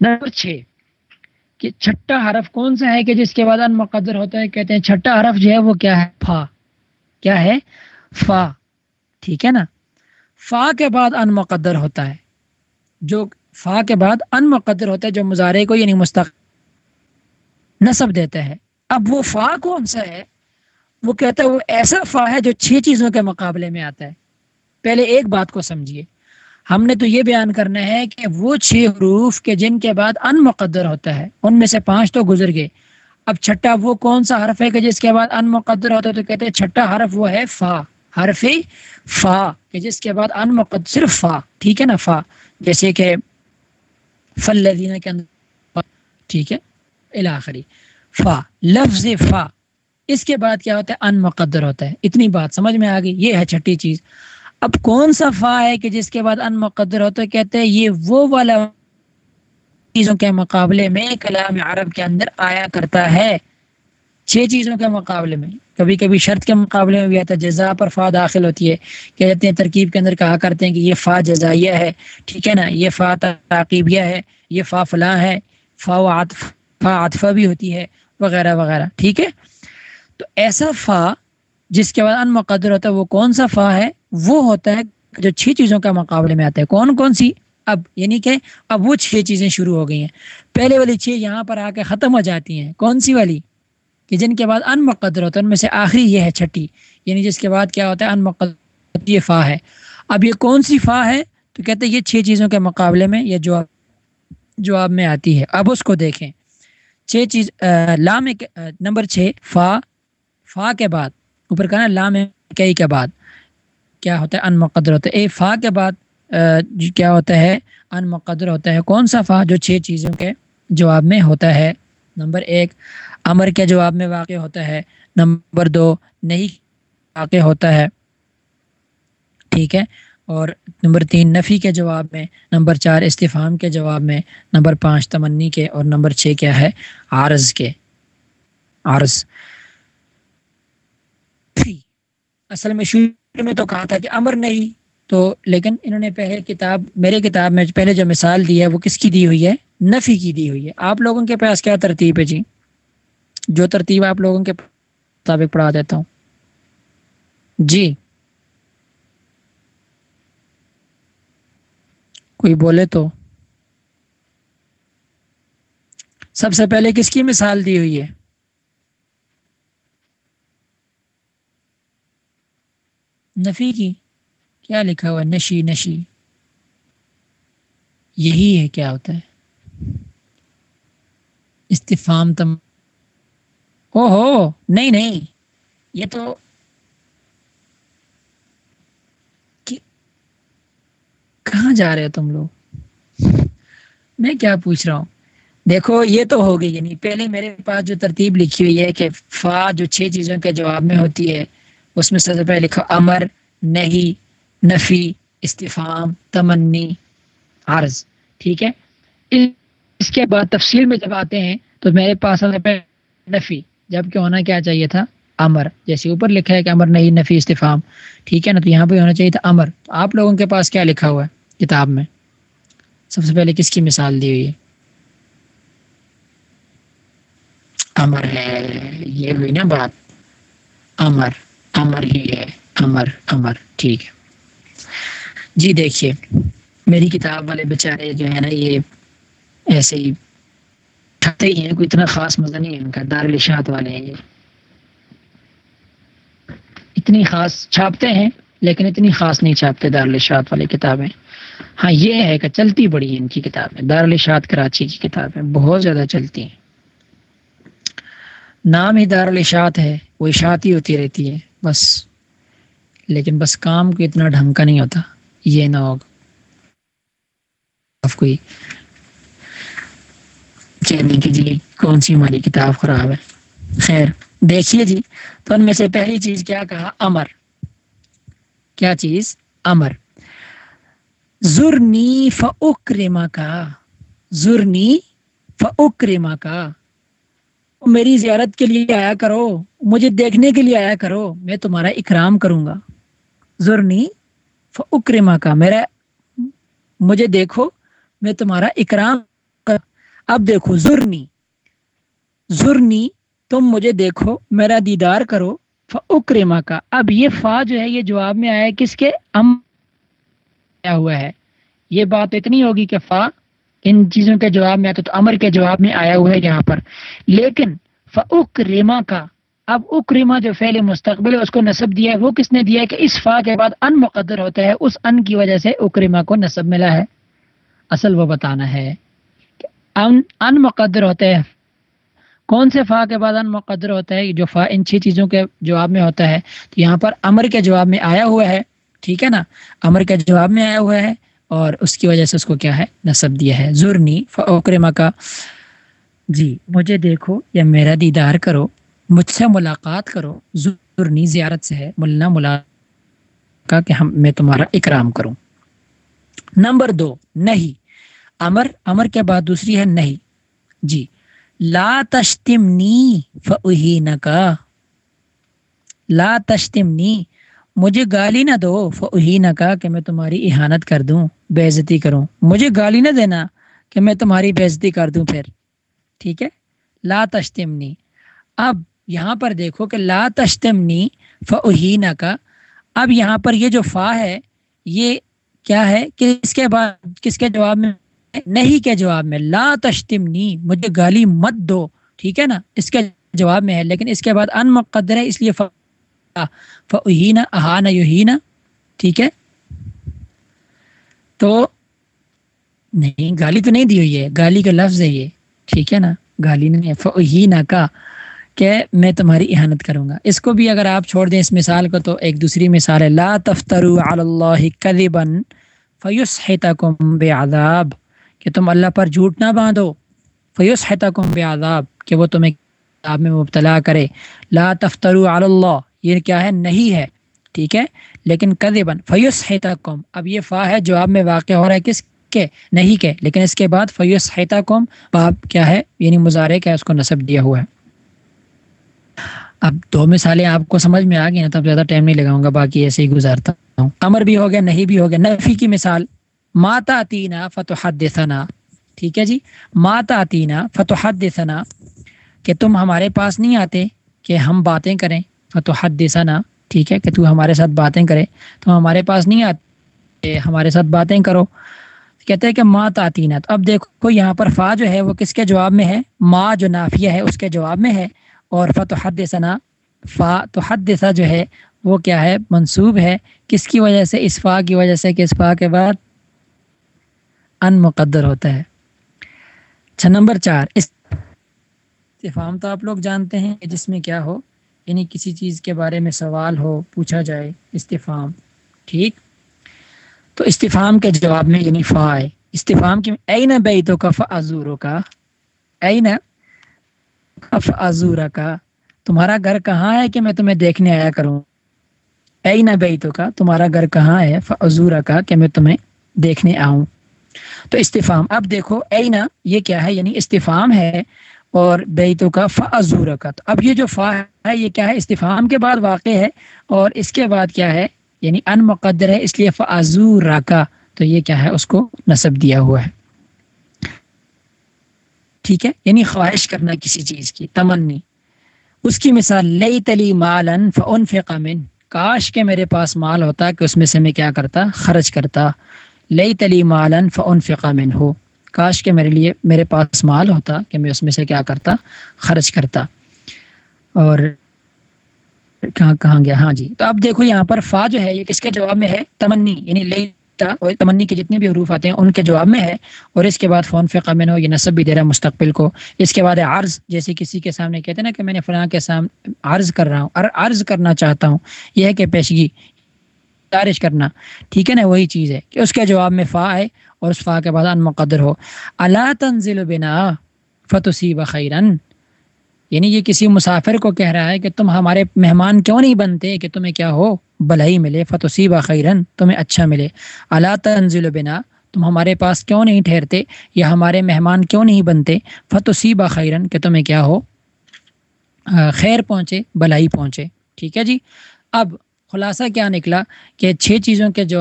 نمبر چھ۔ کہ چھٹا حرف کون سا ہے کہ جس کے بعد ان مقدر ہوتا ہے؟ کہتے ہیں چھٹا حرف جو ہے وہ کیا ہے؟ فا۔ کیا ہے؟ فا۔ ٹھیک ہے نا؟ فا کے بعد ان مقدر ہوتا ہے۔ جو فا کے بعد ان مقدر ہوتا ہے، جو مظاہرے کو یعنی مستق نصب دیتا ہے۔ اب وہ فا کون سا ہے؟ وہ کہتا ہے وہ ایسا فا ہے جو چھ چیزوں کے مقابلے میں آتا ہے۔ پہلے ایک بات کو سمجھیے۔ ہم نے تو یہ بیان کرنا ہے کہ وہ چھ حروف کے جن کے بعد ان مقدر ہوتا ہے، ان میں سے پانچ تو گزر گئے۔ اب چھٹا وہ کون سا حرف ہے کہ جس کے بعد ان مقدر ہوتا ہے؟ تو کہتے ہیں چھٹا حرف وہ ہے فا، حرف فا کہ جس کے بعد ان مقدر، صرف فا، ٹھیک ہے نا فا؟ جیسے کہ فلدینہ کے اندر ٹھیک ہے الاخری فا، لفظ فا۔ اس کے بعد کیا ہوتا ہے؟ ان مقدر ہوتا ہے۔ اتنی بات سمجھ میں آ گئی، یہ ہے چھٹی چیز۔ اب کون سا فا ہے کہ جس کے بعد ان مقدر ہوتا ہے کہتے ہیں یہ وہ والا چیزوں کے مقابلے میں کلام عرب کے اندر آیا کرتا ہے۔ چھ چیزوں کے مقابلے میں، کبھی کبھی شرط کے مقابلے میں بھی آتا ہے، جزا پر فا داخل ہوتی ہے۔ کہتے ہیں ترکیب کے اندر کہا کرتے ہیں کہ یہ فا جزائیہ ہے، ٹھیک ہے نا؟ یہ فا تعقیبیہ ہے، یہ فا فلاں ہے، فا و عطف، فا عطفہ بھی ہوتی ہے، وغیرہ وغیرہ، ٹھیک ہے؟ تو ایسا فا جس کے بعد ان مقدر ہوتا ہے، وہ کون سا فا ہے؟ وہ ہوتا ہے جو چھ چیزوں کا مقابلے میں آتا ہے۔ کون کون سی؟ اب یعنی کہ اب وہ چھ چیزیں شروع ہو گئی ہیں۔ پہلے والی چھ یہاں پر آ کے ختم ہو جاتی ہیں۔ کون سی والی؟ کہ جن کے بعد ان مقدر ہوتا ہے ان میں سے آخری یہ ہے چھٹی۔ یعنی جس کے بعد کیا ہوتا ہے؟ ان مقدر یہ فا ہے۔ اب یہ کون سی فا ہے؟ تو کہتے ہیں یہ چھ چیزوں کے مقابلے میں یہ جواب جواب میں آتی ہے۔ اب اس کو دیکھیں۔ چھ چیز لام نمبر چھ، فا فا کے بعد۔ اوپر کہنا لام کئی کے بعد۔ کیا ہوتا ہے؟ ان مقدر ہوتا ہے۔ اے فا کے بعد جی، کیا ہوتا ہے؟ ان مقدر ہوتا ہے۔ کون سا فا جو چھ چیزوں کے جواب میں ہوتا ہے؟ نمبر ایک، امر کے جواب میں واقع ہوتا ہے۔ نمبر دو نہیں واقع ہوتا ہے۔ ٹھیک ہے؟ اور نمبر تین، نفی کے جواب میں۔ نمبر چار استفام کے جواب میں۔ نمبر پانچ، تمنی کے۔ اور نمبر چھ کیا ہے؟ عارض کے۔ عارض۔ اصل میں شروع میں تو کہا تھا کہ امر نہیں، تو لیکن انہوں نے پہلے کتاب، میرے کتاب میں پہلے جو مثال دی ہے، وہ کس کی دی ہوئی ہے؟ نفی کی دی ہوئی ہے۔ آپ لوگوں کے پاس کیا ترتیب ہے جی؟ جو ترتیب آپ لوگوں کے مطابق پڑھا دیتا ہوں۔ جی۔ کوئی بولے تو۔ سب سے پہلے کس کی مثال دی ہوئی ہے؟ نفی کی کیا لکھا ہوا نشی نشی۔ یہی ہے کیا ہوتا ہے؟ استفام تم۔ او ہو نہیں نہیں۔ یہ تو کہاں جا رہے ہو تم لوگ؟ میں کیا پوچھ رہا ہوں؟ دیکھو، یہ تو ہو گئی یعنی پہلے میرے پاس جو ترتیب لکھی ہوئی ہے کہ فا جو چھ چیزوں کے جواب میں ہوتی ہے اس میں سب سے پہلے لکھا امر نہیں نفی استفام تمنی، عرض، ٹھیک ہے؟ اس کے بعد تفصیل میں جب آتے ہیں تو میرے پاس سب سے پہلے نفی، جبکہ ہونا کیا چاہیے تھا؟ امر، جیسے اوپر لکھا ہے کہ امر نہیں نفی استفام ٹھیک ہے؟ نا تو یہاں پہ ہونا چاہیے تھا امر۔ تو آپ لوگوں کے پاس کیا لکھا ہوا ہے کتاب میں؟ سب سے پہلے کس کی مثال دی ہوئی ہے؟ امر ہے، یہ ہوئی نا بات۔ امر۔ امر ہی ہے امر امر ٹھیک ہے۔ جی دیکھیے، میری کتاب والے بیچارے جو ہے نا، یہ ایسے ہی ٹھتے ہی ہیں، کوئی اتنا خاص مزہ نہیں ہے ان کا دار الشاعت والے ہیں یہ۔ اتنی خاص چھاپتے ہیں، لیکن اتنی خاص نہیں چھاپتے دار الشاعت والی کتابیں۔ ہاں یہ ہے کہ چلتی بڑی ہیں ان کی کتابیں دار الشاعت کراچی کی کتابیں، بہت زیادہ چلتی ہیں۔ نام ہی دار الشاعت ہے، وہ اشاعت ہی ہوتی رہتی ہے بس۔ لیکن بس کام کو اتنا ڈھنگ کا نہیں ہوتا۔ یہ نہ ہوگا۔ کوئی کہنے کی جی کون سی ہماری کتاب خراب ہے؟ خیر، دیکھیے جی۔ تو ان میں سے پہلی چیز کیا کہا؟ امر۔ کیا چیز؟ امر۔ زرنی فکرما کا زرنی فکرما کا میری زیارت کے لیے آیا کرو، مجھے دیکھنے کے لیے آیا کرو، میں تمہارا اکرام کروں گا۔ زرنی فکرما کا، میرا، مجھے دیکھو، میں تمہارا اکرام کر۔ اب دیکھو، زرنی زرنی، تم مجھے دیکھو، میرا دیدار کرو۔ فکرما کا، اب یہ فا جو ہے، یہ جواب میں آیا کس کے؟ ام ہوا ہے۔ یہ بات اتنی ہوگی کہ فا ان چیزوں کے جواب میں آتا تو امر کے جواب میں آیا ہوا ہے یہاں پر۔ لیکن فکرما کا، اب اکرما جو فعل مستقبل ہے، اس کو نصب دیا ہے، وہ کس نے دیا ہے کہ اس فا کے بعد ان مقدر ہوتا ہے، اس ان کی وجہ سے اکرما کو نصب ملا ہے۔ اصل وہ بتانا ہے ان ان مقدر ہوتا ہے۔ کون سے فا کے بعد ان مقدر ہوتا ہے؟ جو فا ان چھ چیزوں کے جواب میں ہوتا ہے۔ تو یہاں پر امر کے جواب میں آیا ہوا ہے، ٹھیک ہے نا؟ امر کے جواب میں آیا ہوا ہے۔ اور اس کی وجہ سے اس کو کیا ہے؟ نصب دیا ہے۔ ضرنی فوکرما کا جی مجھے دیکھو یا میرا دیدار کرو، مجھ سے ملاقات کرو۔ ضرنی زیارت سے ہے، ملنا ملاقات کہ ہم، میں تمہارا اکرام کروں۔ نمبر دو، نہیں۔ امر امر کے بعد دوسری ہے، نہیں۔ جی لا تشتمنی فہین کا لا تشتمنی مجھے گالی نہ دو فہین کا کہ میں تمہاری احانت کر دوں بے عزتی کروں۔ مجھے گالی نہ دینا کہ میں تمہاری بے عزتی کر دوں پھر۔ ٹھیک ہے؟ لا تشتمنی۔ اب یہاں پر دیکھو کہ لا تشتمنی فہین کا اب یہاں پر یہ جو فا ہے، یہ کیا ہے؟ کہ اس کے بعد، کس کے جواب میں؟ نہیں کے جواب میں۔ لا تشتمنی، مجھے گالی مت دو۔ ٹھیک ہے نا؟ اس کے جواب میں ہے، لیکن اس کے بعد ان مقدر ہے اس لیے فہین احان یوہین ٹھیک ہے؟ تو نہیں، گالی تو نہیں دی ہوئی ہے، گالی کا لفظ ہے یہ، ٹھیک ہے نا؟ گالی نہیں ہے فہین کا کہ میں تمہاری احانت کروں گا۔ اس کو بھی اگر آپ چھوڑ دیں اس مثال کو تو ایک دوسری مثال ہے، لا تفترو علی اللہ کذبا فیسحتکم بعذاب، کہ تم اللہ پر جھوٹ نہ باندھو فیوس حتا کہ وہ تمہیں کتاب میں مبتلا کرے۔ لا تفترو علی اللہ یہ کیا ہے؟ نہیں ہے، ٹھیک ہے؟ لیکن کد بن فیوس حتا کم اب یہ فا ہے، جواب میں واقع ہو رہا ہے کس کے؟ نہیں کے۔ لیکن اس کے بعد فیوس حتا کم باب کیا ہے؟ یعنی مظاہرے کا اس کو نصب دیا ہوا ہے۔ اب دو مثالیں آپ کو سمجھ میں آ گئی نا تب زیادہ ٹائم نہیں لگاؤں گا، باقی ایسے ہی گزارتا ہوں۔ امر بھی ہو گیا، نہیں بھی ہو گیا۔ نفی کی مثال ماتا تینا فتوحت دسنا ٹھیک ہے جی؟ ماتا تینا فتوحت دسنا کہ تم ہمارے پاس نہیں آتے کہ ہم باتیں کریں۔ فتوحت دسنا ٹھیک ہے، کہ تو ہمارے ساتھ باتیں کرے۔ تم ہمارے پاس نہیں آتے ہمارے ساتھ باتیں کرو۔ کہتے ہیں کہ ماں تعطینہ تو اب دیکھو، یہاں پر فا جو ہے، وہ کس کے جواب میں ہے؟ ماں جو نافیہ ہے، اس کے جواب میں ہے۔ اور فتح ثنا فا تو حد جو ہے، وہ کیا ہے؟ منصوب ہے۔ کس کی وجہ سے؟ اس فا کی وجہ سے کہ اس فا کے بعد ان مقدر ہوتا ہے۔ اچھا نمبر چار۔ استفام تو آپ لوگ جانتے ہیں، جس میں کیا ہو؟ یعنی کسی چیز کے بارے میں سوال ہو، پوچھا جائے استفام ٹھیک؟ تو استفام کے جواب میں یعنی فا ہے استفام کی اے نہ بے تو کف کا اے نہ کف کا تمہارا گھر کہاں ہے کہ میں تمہیں دیکھنے آیا کروں؟ اے نہ بے تو کا تمہارا گھر کہاں ہے؟ فضورا کا کہ میں تمہیں دیکھنے آؤں۔ تو استفام اب دیکھو، اینا یہ کیا ہے؟ یعنی استفام ہے اور بیتوں کا فعزور کا تو اب یہ جو فا ہے، یہ کیا ہے؟ استفام کے بعد واقع ہے اور اس کے بعد کیا ہے؟ یعنی ان مقدر ہے، اس لیے فعزور کا تو یہ کیا ہے؟ اس کو نصب دیا ہوا ہے۔ ٹھیک ہے؟ یعنی خواہش کرنا کسی چیز کی، تمنی۔ اس کی مثال لئی تلی مالن فن فقامن کاش کے میرے پاس مال ہوتا کہ اس میں سے میں کیا کرتا؟ خرچ کرتا۔ لئی تلی مالن فن فقہ من ہو کاش کے میرے لیے میرے پاس مال ہوتا کہ میں اس میں سے کیا کرتا، خرچ کرتا۔ اور کہاں کہاں گیا؟ ہاں جی۔ تو اب دیکھو یہاں پر فا جو ہے، یہ کس کے جواب میں ہے؟ تمنی یعنی لئی اور تمنی کے جتنے بھی حروف آتے ہیں، ان کے جواب میں ہے۔ اور اس کے بعد فون فقہ میں ہو یہ نصب بھی دے رہا ہے مستقبل کو۔ اس کے بعد عرض، جیسے کسی کے سامنے کہتے ہیں نا کہ میں نے فلاں کے سامنے عرض کر رہا ہوں، اور عرض کرنا چاہتا ہوں۔ یہ ہے کہ پیشگی تارش کرنا۔ ٹھیک ہے نا؟ وہی چیز ہے کہ اس کے جواب میں فا ہے اور اس فا کے بعد ان مقدر ہو۔ اللہ تنزل بنا فتوسی بخیرن یعنی یہ کسی مسافر کو کہہ رہا ہے کہ تم ہمارے مہمان کیوں نہیں بنتے کہ تمہیں کیا ہو؟ بلائی ملے فتوسیبہ خیرن، تمہیں اچھا ملے۔ اللہ تنزل بنا، تم ہمارے پاس کیوں نہیں ٹھہرتے؟ یا ہمارے مہمان کیوں نہیں بنتے؟ فتوسیبہ خیرن کہ تمہیں کیا ہو؟ خیر پہنچے بلائی پہنچے۔ ٹھیک ہے جی؟ اب خلاصہ کیا نکلا کہ چھ چیزوں کے جو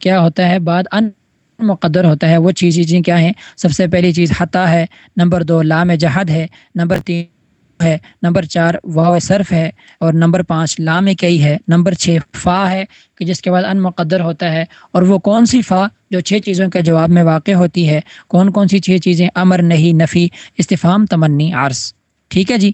کیا ہوتا ہے بعد ان مقدر ہوتا ہے، وہ چھ چیزیں جی کیا ہیں؟ سب سے پہلی چیز حتا ہے، نمبر دو لام جہد ہے، نمبر تین ہے، نمبر چار واو صرف ہے، اور نمبر پانچ لام کئی ہے، نمبر چھ فا ہے، کہ جس کے بعد ان مقدر ہوتا ہے۔ اور وہ کون سی فا جو چھ چیزوں کے جواب میں واقع ہوتی ہے؟ کون کون سی چھ چیزیں؟ امر نہیں نفی استفام تمنی، عرض۔ ٹھیک ہے جی؟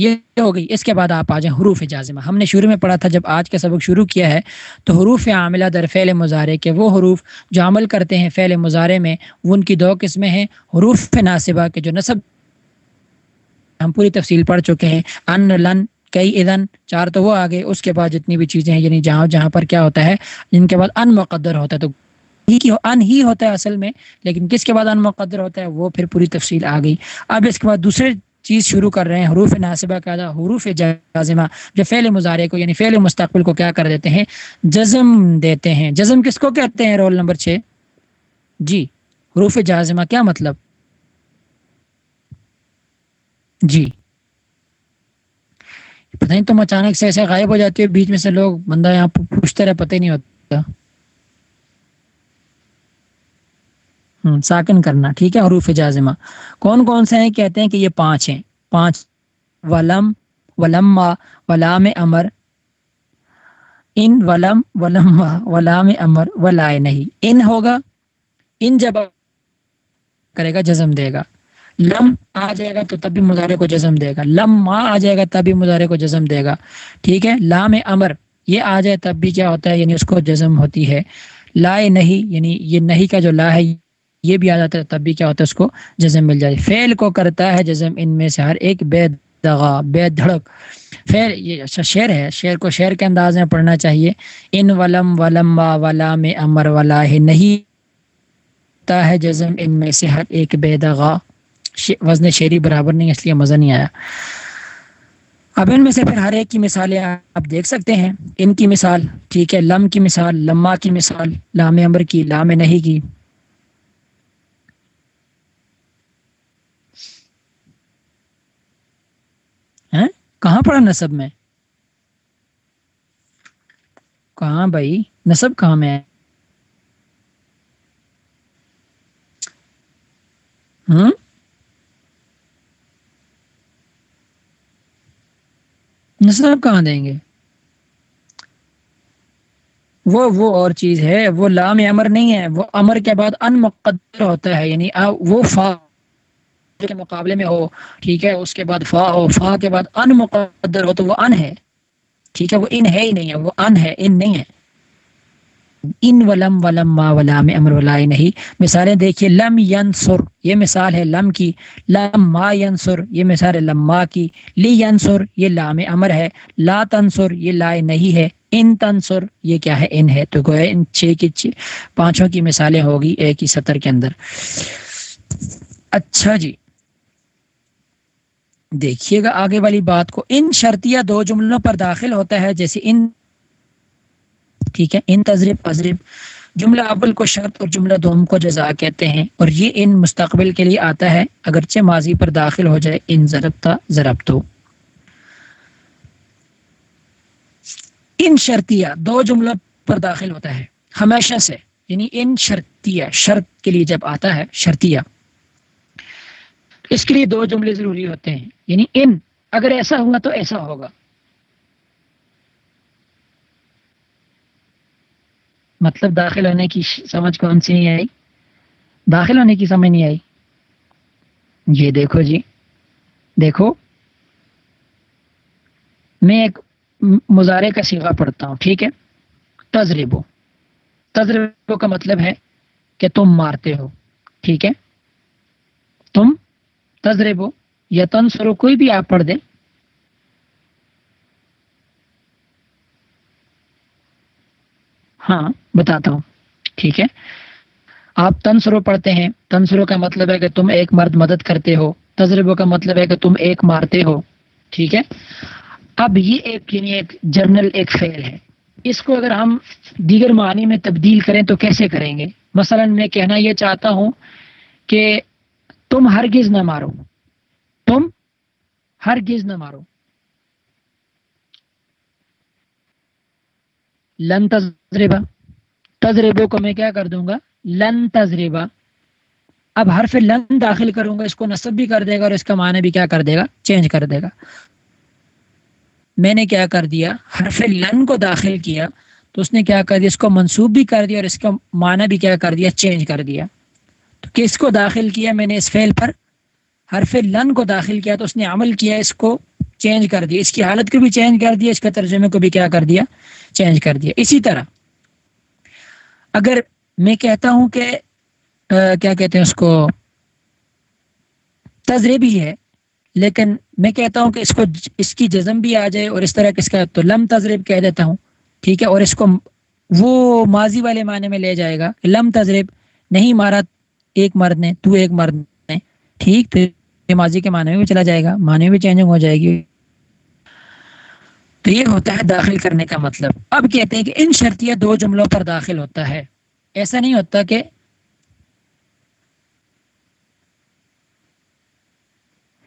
یہ ہو گئی۔ اس کے بعد آپ آ جائیں حروف جازمہ۔ ہم نے شروع میں پڑھا تھا، جب آج کا سبق شروع کیا ہے، تو حروف عاملہ در فعل مظاہرے کے وہ حروف جو عمل کرتے ہیں فعل مظاہرے میں، وہ ان کی دو قسمیں ہیں۔ حروف ناصبہ کے جو نصب ہم پوری تفصیل پڑھ چکے ہیں۔ ان، لن، کئی ادن چار تو وہ آگے، اس کے بعد جتنی بھی چیزیں ہیں یعنی جہاں جہاں پر کیا ہوتا ہے، جن کے بعد ان مقدر ہوتا ہے۔ تو ان ہی ہوتا ہے اصل میں، لیکن کس کے بعد ان مقدر ہوتا ہے، وہ پھر پوری تفصیل آ گئی۔ اب اس کے بعد دوسرے چیز شروع کر رہے ہیں، حروف ناصبہ کا حروف جازمہ، جو فعل مظاہرے کو یعنی فعل مستقبل کو کیا کر دیتے ہیں؟ جزم دیتے ہیں۔ جزم کس کو کہتے ہیں رول نمبر چھ؟ جی حروف جازمہ، کیا مطلب؟ جی۔ پتہ نہیں، تم اچانک سے ایسے غائب ہو جاتی ہو، بیچ میں سے لوگ، بندہ یہاں پوچھتے رہے، پتہ ہی نہیں ہوتا۔ ساکن کرنا، ٹھیک ہے، حروف جازمہ۔ کون کون سے ہیں؟ کہتے ہیں کہ یہ پانچ ہیں۔ پانچ، ولم، ولما، ولام امر۔ ان، ولم ولم ولام امر، ولائے نہیں۔ ان ہوگا، ان جب کرے گا، جزم دے گا۔ لم آ جائے گا تو تب بھی مظاہرے کو جزم دے گا۔ لم ما آ جائے گا، تب بھی مظاہرے کو جزم دے گا۔ ٹھیک ہے، لام امر، یہ آ جائے تب بھی کیا ہوتا ہے؟ یعنی اس کو جزم ہوتی ہے۔ لائے نہیں یعنی یہ نہیں کا جو لا ہے یہ بھی آ جاتا ہے، تب بھی کیا ہوتا ہے اس کو؟ جزم مل جائے فیل کو کرتا ہے جزم ان میں سے ہر ایک، بے دغا، بے دھڑک۔ فیر یہ اچھا شعر ہے۔ شعر کو شعر کے انداز میں پڑھنا چاہیے۔ ان ولم ولم ولا میں امر ولا ہے نہیں۔ ہے جزم ان میں سے ہر ایک، بے دغا۔ وزن شعری برابر نہیں، اس لیے مزہ نہیں آیا۔ اب ان میں سے پھر ہر ایک کی مثالیں آپ دیکھ سکتے ہیں۔ ان کی مثال، ٹھیک ہے، لم کی مثال، لما کی مثال، لام امر کی، لام نہیں کی۔ کہاں پڑا نصب میں؟ کہاں بھائی؟ نصب کہاں میں؟ ہوں؟ نصب کہاں دیں گے؟ وہ وہ اور چیز ہے، وہ لام امر نہیں ہے، وہ امر کے بعد ان مقدر ہوتا ہے یعنی وہ فا کے مقابلے میں ہو، ٹھیک ہے، اس کے بعد فا ہو، فا کے بعد ان مقدر ہو، تو وہ ان ہے۔ ٹھیک ہے، وہ ان ہے ہی نہیں ہے، وہ ان ہے، ان نہیں ہے۔ ان ولم ولم ما ولام امر ولائے نہیں مثالیں دیکھیے، لم ینصر، یہ مثال ہے لم کی۔ لم ما ینصر، یہ مثال ہے لما کی۔ لی ینصر، یہ لام امر ہے۔ لا تنصر، یہ لائے نہیں ہے۔ ان تنصر، یہ کیا ہے؟ ان ہے۔ تو گویا ان چھ کی چھ، پانچوں کی مثالیں ہوگی ایک ہی سطر کے اندر۔ اچھا جی۔ دیکھیے گا آگے والی بات کو۔ ان شرطیہ دو جملوں پر داخل ہوتا ہے، جیسے ان، ٹھیک ہے، ان تذریب تذریب جملہ اول کو شرط اور جملہ دوم کو جزا کہتے ہیں اور یہ ان مستقبل کے لیے آتا ہے، اگرچہ ماضی پر داخل ہو جائے۔ ان ضربتا ضرب تو۔ ان شرطیہ دو جملوں پر داخل ہوتا ہے، ہمیشہ سے یعنی ان شرطیہ، شرط کے لیے جب آتا ہے، شرطیہ۔ اس کے لیے دو جملے ضروری ہوتے ہیں۔ یعنی ان، اگر ایسا ہوا تو ایسا ہوگا۔ مطلب داخل ہونے کی سمجھ کون سی نہیں آئی؟ داخل ہونے کی سمجھ نہیں آئی۔ یہ دیکھو جی۔ دیکھو۔ میں ایک مظاہرے کا سیگا پڑھتا ہوں، ٹھیک ہے؟ تجربو تجربوں کا مطلب ہے کہ تم مارتے ہو، ٹھیک ہے؟ تم تجربو یا تنسرو کوئی بھی آپ پڑھ دیں۔ ہاں بتاتا ہوں۔ ٹھیک ہے۔ آپ تنسرو پڑھتے ہیں۔ تنسرو کا مطلب ہے کہ تم ایک مرد مدد کرتے ہو۔ تجربوں کا مطلب ہے کہ تم ایک مارتے ہو۔ ٹھیک ہے۔ اب یہ ایک یعنی ایک جرنل، ایک فیل ہے۔ اس کو اگر ہم دیگر معنی میں تبدیل کریں تو کیسے کریں گے؟ مثلا میں کہنا یہ چاہتا ہوں کہ تم ہرگز نہ مارو۔ تم ہرگز نہ مارو۔ لن تجربہ تجربوں کو میں کیا کر دوں گا؟ لن تجربہ اب حرف لن داخل کروں گا، اس کو نصب بھی کر دے گا اور اس کا معنی بھی کیا کر دے گا؟ چینج کر دے گا۔ میں نے کیا کر دیا؟ حرف لن کو داخل کیا تو اس نے کیا کر دیا؟ اس کو منسوب بھی کر دیا اور اس کا معنی بھی کیا کر دیا؟ چینج کر دیا۔ کس کو داخل کیا میں نے اس فعل پر؟ حرف لن کو داخل کیا تو اس نے عمل کیا، اس کو چینج کر دیا۔ اس کی حالت کو بھی چینج کر دیا، اس کے ترجمے کو بھی کیا کر دیا؟ چینج کر دیا۔ اسی طرح، اگر میں کہتا ہوں کہ کیا کہتے ہیں اس کو؟ تجربی ہے، لیکن میں کہتا ہوں کہ اس کو، اس کی جزم بھی آ جائے اور اس طرح کس کا تو لم تجرب کہہ دیتا ہوں، ٹھیک ہے؟ اور اس کو وہ ماضی والے معنی میں لے جائے گا کہ لم تجرب نہیں مارا ایک مرد نے، تو ایک مرد نے، ٹھیک، تو ماضی کے معنی میں بھی چلا جائے گا، معنی میں بھی چینجنگ ہو جائے گی۔ تو یہ ہوتا ہے داخل کرنے کا مطلب۔ اب کہتے ہیں کہ ان شرطیاں دو جملوں پر داخل ہوتا ہے۔ ایسا نہیں ہوتا کہ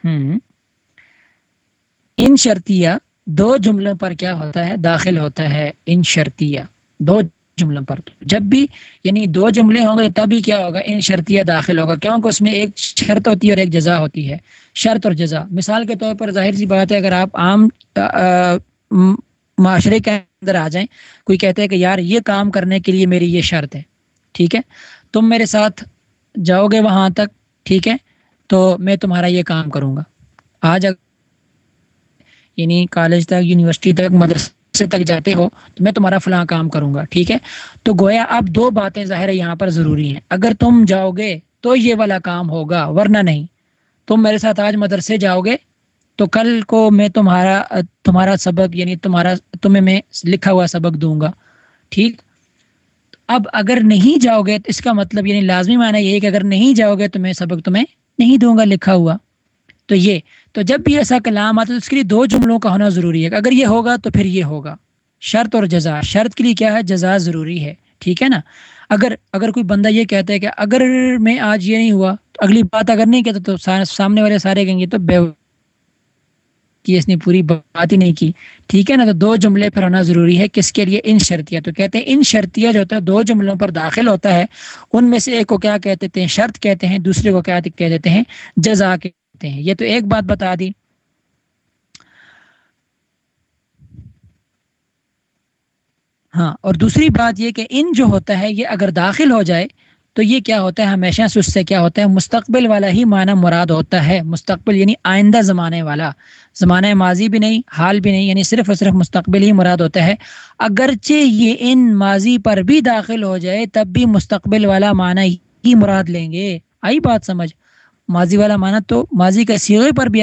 ہوں ان شرطیہ دو جملوں پر کیا ہوتا ہے؟ داخل ہوتا ہے۔ ان شرطیہ دو جملوں پر۔ جب بھی یعنی دو جملے ہوں گے تبھی کیا ہوگا؟ ان شرطیہ داخل ہوگا، کیونکہ اس میں ایک شرط ہوتی ہے اور ایک جزا ہوتی ہے۔ شرط اور جزا۔ مثال کے طور پر ظاہر سی بات ہے، اگر آپ عام معاشرے کے اندر آ جائیں، کوئی کہتے ہیں کہ یار یہ کام کرنے کے لیے میری یہ شرط ہے، ٹھیک ہے؟ تم میرے ساتھ جاؤ گے وہاں تک، ٹھیک ہے؟ تو میں تمہارا یہ کام کروں گا۔ آج یعنی کالج تک، یونیورسٹی تک مدرسے تک جاتے ہو، تو میں تمہارا فلاں کام کروں گا، ٹھیک ہے؟ تو گویا اب دو باتیں ظاہر ہے یہاں پر ضروری ہیں۔ اگر تم جاؤ گے تو یہ والا کام ہوگا، ورنہ نہیں۔ تم میرے ساتھ آج مدرسے جاؤ گے، تو کل کو میں تمہارا تمہارا سبق یعنی تمہارا، تمہیں میں لکھا ہوا سبق دوں گا، ٹھیک؟ اب اگر نہیں جاؤ گے تو اس کا مطلب یعنی لازمی معنی یہ ہے کہ اگر نہیں جاؤ گے تو میں سبق تمہیں نہیں دوں گا، لکھا ہوا۔ تو یہ، تو جب بھی ایسا کلام آتا ہے تو اس کے لیے دو جملوں کا ہونا ضروری ہے۔ اگر یہ ہوگا تو پھر یہ ہوگا۔ شرط اور جزا۔ شرط کے لیے کیا ہے؟ جزا ضروری ہے۔ ٹھیک ہے نا؟ اگر اگر کوئی بندہ یہ کہتا ہے کہ اگر میں آج یہ نہیں ہوا، تو اگلی بات اگر نہیں کہتا تو سامنے والے سارے کہیں گے تو بے کہ اس نے پوری بات ہی نہیں کی۔ ٹھیک ہے نا؟ تو دو جملے پر ہونا ضروری ہے۔ کس کے لیے؟ ان شرطیاں تو کہتے ہیں ان شرطیاں جو ہوتا ہے، دو جملوں پر داخل ہوتا ہے۔ ان میں سے ایک کو کیا کہتے ہیں؟ شرط کہتے ہیں، دوسرے کو کیا کہہ دیتے ہیں؟ جزا کہتے ہیں۔ یہ تو ایک بات بتا دی۔ ہاں اور دوسری بات یہ کہ ان جو ہوتا ہے، یہ اگر داخل ہو جائے، تو یہ کیا ہوتا ہے؟ ہمیشہ سے اس سے کیا ہوتا ہے؟ مستقبل والا ہی معنی مراد ہوتا ہے۔ مستقبل یعنی آئندہ زمانے والا۔ زمانہ ماضی بھی نہیں، حال بھی نہیں یعنی صرف اور صرف مستقبل ہی مراد ہوتا ہے۔ اگرچہ یہ ان ماضی پر بھی داخل ہو جائے، تب بھی مستقبل والا معنی ہی مراد لیں گے۔ آئی بات سمجھ۔ ماضی والا معنی تو ماضی کے سیغے پر بھی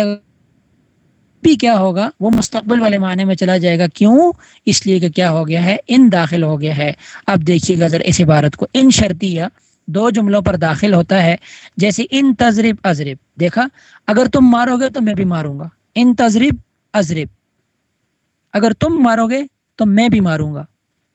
بھی کیا ہوگا، وہ مستقبل والے معنی میں چلا جائے گا۔ کیوں؟ اس لیے کہ کیا ہو گیا ہے؟ ان داخل ہو گیا ہے۔ اب دیکھیے گا ذرا اس عبارت کو۔ ان شرطیہ دو جملوں پر داخل ہوتا ہے۔ جیسے ان تجرب ازرب۔ دیکھا، اگر تم مارو گے تو میں بھی ماروں گا۔ ان تجرب ازرب۔ اگر تم مارو گے تو میں بھی ماروں گا۔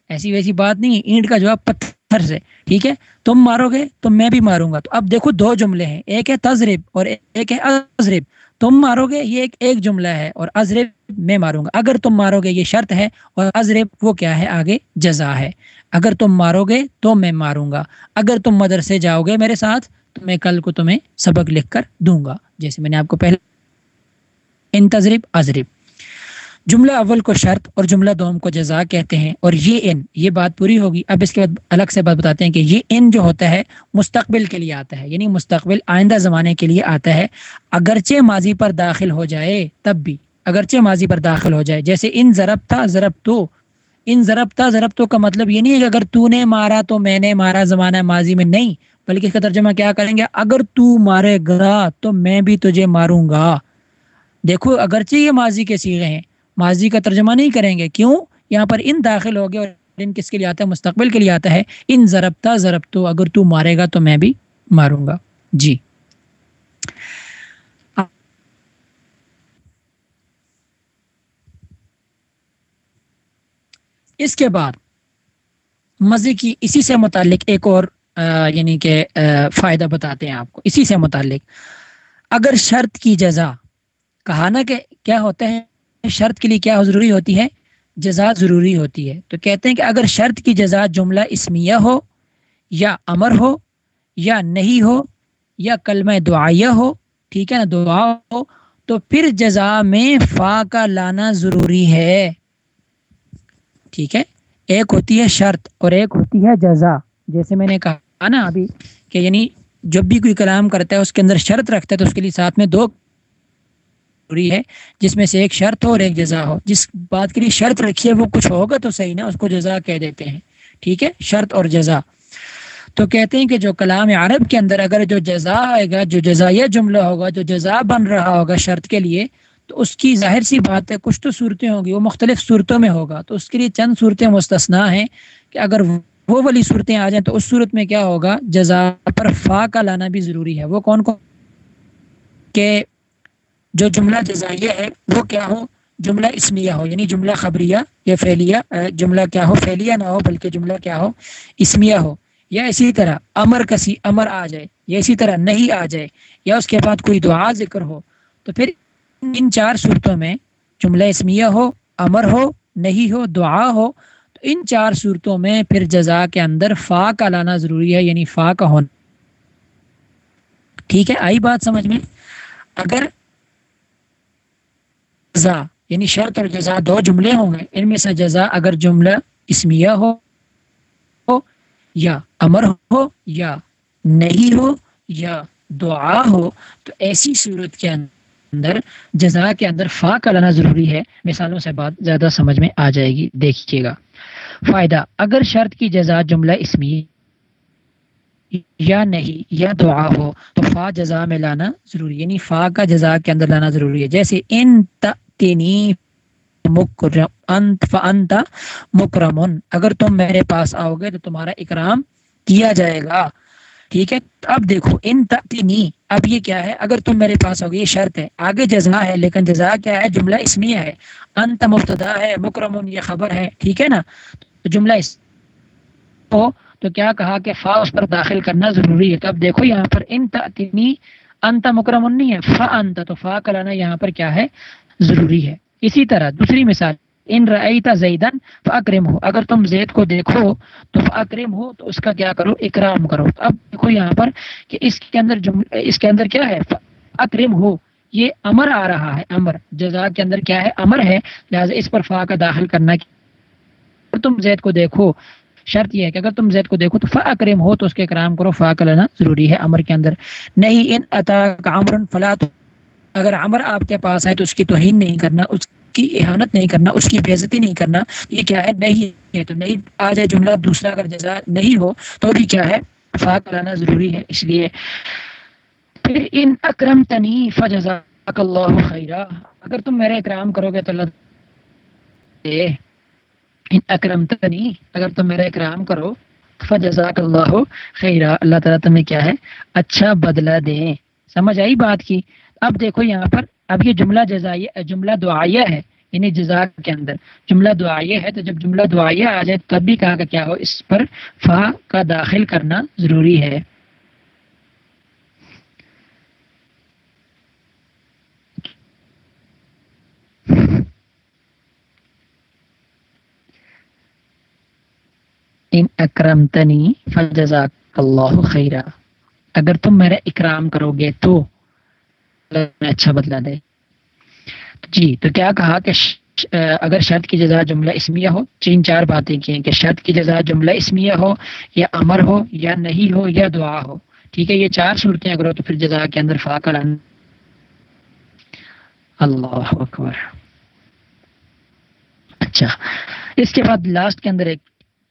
ایسی ویسی بات نہیں ہے۔ اینٹ کا جواب پتھر پتھر سے ٹھیک ہے؟ تم مارو گے تو میں بھی ماروں گا۔ تو اب دیکھو دو جملے ہیں، ایک ہے تجرب اور ایک ہے ازرب تم مارو گے، یہ ایک ایک جملہ ہے اور ازرب میں ماروں گا۔ اگر تم مارو گے، یہ شرط ہے اور ازرب وہ کیا ہے؟ آگے جزا ہے۔ اگر تم مارو گے تو میں ماروں گا۔ اگر تم مدرسے جاؤ گے میرے ساتھ، تو میں کل کو تمہیں سبق لکھ کر دوں گا۔ جیسے میں نے آپ کو پہلے، ان تجرب ازرب جملہ اول کو شرط اور جملہ دوم کو جزا کہتے ہیں اور یہ ان، یہ بات پوری ہوگی۔ اب اس کے بعد الگ سے بات بتاتے ہیں کہ یہ ان جو ہوتا ہے، مستقبل کے لیے آتا ہے یعنی مستقبل آئندہ زمانے کے لیے آتا ہے۔ اگرچہ ماضی پر داخل ہو جائے، تب بھی اگرچہ ماضی پر داخل ہو جائے، جیسے ان ضرب تھا، ضرب تو۔ ان ضرب تھا، ضرب تو کا مطلب یہ نہیں ہے کہ اگر تو نے مارا تو میں نے مارا زمانہ ماضی میں، نہیں۔ بلکہ اس کا ترجمہ کیا کریں گے؟ اگر تو مارے گا تو میں بھی تجھے ماروں گا۔ دیکھو، اگرچہ یہ ماضی کے سیغے ہیں ماضی کا ترجمہ نہیں کریں گے۔ کیوں؟ یہاں پر ان داخل ہو گئے اور ان کس کے لیے آتا ہے؟ مستقبل کے لیے آتا ہے۔ ان ضربتا ضرب تو اگر تو مارے گا تو میں بھی ماروں گا۔ جی۔ اس کے بعد مزے کی اسی سے متعلق ایک اور یعنی کہ فائدہ بتاتے ہیں آپ کو۔ اسی سے متعلق۔ اگر شرط کی جزا، کہا نا کہ کیا ہوتے ہیں؟ شرط کے لیے کیا ضروری ہوتی ہے؟ جزا ضروری ہوتی ہے۔ تو کہتے ہیں کہ اگر شرط کی جزا جملہ اسمیہ ہو یا امر ہو یا نہیں ہو یا کلمہ دعائیہ ہو، ٹھیک ہے نا، دعا ہو، تو پھر جزا میں فا کا لانا ضروری ہے۔ ٹھیک ہے؟ ایک ہوتی ہے شرط اور ایک ہوتی ہے جزا۔ جیسے میں نے کہا نا ابھی کہ یعنی جب بھی کوئی کلام کرتا ہے، اس کے اندر شرط رکھتا ہے، تو اس کے لیے ساتھ میں دو ضروری ہے، جس میں سے ایک شرط ہو اور ایک جزا ہو۔ جس بات کے لیے شرط رکھی ہے وہ کچھ ہوگا تو صحیح نا، اس کو جزا کہہ دیتے ہیں۔ ٹھیک ہے؟ شرط اور جزا۔ تو کہتے ہیں کہ جو کلام عرب کے اندر اگر جو جزا آئے گا، جو جزائیہ جملہ ہوگا، جو جزا بن رہا ہوگا شرط کے لیے، تو اس کی ظاہر سی بات ہے، کچھ تو صورتیں ہوں گی، وہ مختلف صورتوں میں ہوگا۔ تو اس کے لیے چند صورتیں مستثنا ہیں کہ اگر وہ والی صورتیں آ جائیں تو اس صورت میں کیا ہوگا؟ جزا پر فا کا لانا بھی ضروری ہے۔ وہ کون کون کہ جو جملہ جزائیہ ہے، وہ کیا ہو؟ جملہ اسمیہ ہو یعنی جملہ خبریہ یا فیلیہ جملہ کیا ہو؟ فیلیہ نہ ہو، بلکہ جملہ کیا ہو؟ اسمیہ ہو۔ یا اسی طرح، امر کسی امر آ جائے، یا اسی طرح نہیں آ جائے، یا اس کے بعد کوئی دعا ذکر ہو، تو پھر ان چار صورتوں میں جملہ اسمیہ ہو، امر ہو، نہیں ہو، دعا ہو، تو ان چار صورتوں میں پھر جزا کے اندر فا کا لانا ضروری ہے یعنی فا کا ہونا۔ ٹھیک ہے، آئی بات سمجھ میں؟ اگر جزا یعنی شرط اور جزا دو جملے ہوں گے۔ ان میں سے جزا اگر جملہ اسمیہ ہو، یا امر ہو، یا نہیں ہو، یا دعا ہو، تو ایسی صورت کے اندر، جزا کے اندر فا کا لانا ضروری ہے۔ مثالوں سے بات زیادہ سمجھ میں آ جائے گی، دیکھیے گا۔ فائدہ، اگر شرط کی جزا جملہ اسمی یا نہیں یا دعا ہو، تو فا جزا میں لانا ضروری یعنی فا کا جزا کے اندر لانا ضروری ہے۔ جیسے ان تنی انت مکرمن۔ اگر تم میرے پاس آؤ گے تو تمہارا اکرام کیا جائے گا۔ ٹھیک ہے؟ اب دیکھو، ان تنی، اب یہ کیا ہے؟ اگر تم میرے پاس ہوگی یہ شرط ہے۔ آگے جزا ہے، لیکن جزا کیا ہے؟ جملہ اسمیہ ہے۔ انت مبتدا ہے، مکرمن، یہ خبر ہے۔ ٹھیک ہے نا؟ جملہ اس ہو تو کیا کہا کہ فا، اس پر داخل کرنا ضروری ہے۔ تو اب دیکھو، یہاں پر ان تنی، انت مکرمن نہیں ہے۔ فا انت، تو فا کرانا یہاں پر کیا ہے؟ ضروری ہے۔ اسی طرح دوسری مثال، ان رعیتا زیدن فاکرم ہو اگر تم زید کو دیکھو تو فاکرم ہو تو اس کا کیا کرو؟ اکرام کرو۔ اب دیکھو یہاں پر کہ اس کے اندر اس کے اندر کیا ہے؟ اکرم ہو۔ یہ امر آ رہا ہے، امر۔ جزا کے اندر کیا ہے؟ امر ہے۔ لہٰذا اس پر فا کا داخل کرنا اگر تم زید کو دیکھو، شرط یہ ہے کہ اگر تم زید کو دیکھو تو فا اکرم ہو تو اس کے اکرام کرو۔ فا کا لینا ضروری ہے امر کے اندر۔ نہیں، ان عطا کا امر فلا تو اگر عمر آپ کے پاس آئے تو اس کی توہین نہیں کرنا، اس کی احانت نہیں کرنا، اس کی بےزتی نہیں کرنا، یہ کیا ہے؟ نہیں ہے۔ تو نہیں، آ جائے جملہ دوسرا اگر جزا نہیں ہو تو بھی کیا ہے؟ فا کرانا ضروری ہے۔ اس لیے پھر ان اکرم تنی فجزا اللہ خیرہ اگر تم میرے اکرام کرو گے تو اللہ ان اکرم تنی اگر تم میرا اکرام کرو، فجزاک اللہ خیرہ اللہ تعالیٰ تمہیں کیا ہے؟ اچھا بدلہ دیں۔ سمجھ آئی بات کی؟ اب دیکھو یہاں پر، اب یہ جملہ جزائیہ، جملہ دعائیہ ہے یعنی جزا کے اندر۔ جملہ دعائیہ ہے تو جب جملہ دعائیہ آ جائے تب بھی کہا کہ کیا ہو، اس پر فا کا داخل کرنا ضروری ہے۔ ان اکرمتنی فجزاک اللہ خیرہ اگر تم میرا اکرام کرو گے تو اچھا بدلا دے۔ جی تو کیا کہا کہ اگر شرط کی جزا جملہ اسمیہ ہو تین چار باتیں کی ہیں کہ شرط کی جزا جملہ اسمیہ ہو، یا امر ہو، یا نہیں ہو، یا دعا ہو۔ ٹھیک ہے، یہ چار صورتیں اگر ہو تو پھر جزا کے اندر فا کر اللہ اکبر۔ اچھا اس کے بعد لاسٹ کے اندر ایک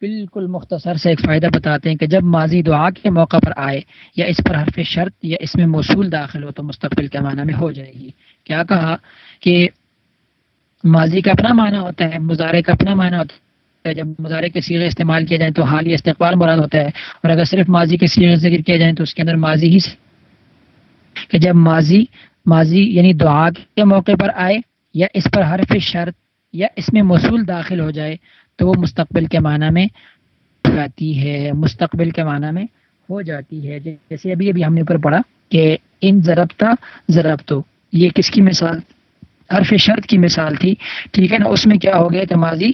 بالکل مختصر سے ایک فائدہ بتاتے ہیں کہ جب ماضی دعا کے موقع پر آئے یا اس پر حرف شرط یا اس میں موصول داخل ہو تو مستقبل کے معنی میں ہو جائے گی۔ کیا کہا کہ ماضی کا اپنا معنی ہوتا ہے مظاہرے کا اپنا معنی ہوتا ہے۔ جب مظاہرے کے سیرے استعمال کیے جائیں تو حال استقبال مراد ہوتا ہے اور اگر صرف ماضی کے سیرے ذکر کیے جائیں تو اس کے اندر ماضی ہی کہ جب ماضی ماضی یعنی دعا کے موقع پر آئے یا اس پر حرف شرط یا اس میں موصول داخل ہو جائے تو وہ مستقبل کے معنی میں جاتی ہے، مستقبل کے معنی میں ہو جاتی ہے۔ جیسے ابھی ابھی ہم نے اوپر پڑھا کہ ان ضربتا ضرب تو یہ کس کی مثال؟ حرف شرط کی مثال تھی۔ ٹھیک ہے نا، اس میں کیا ہو گیا کہ ماضی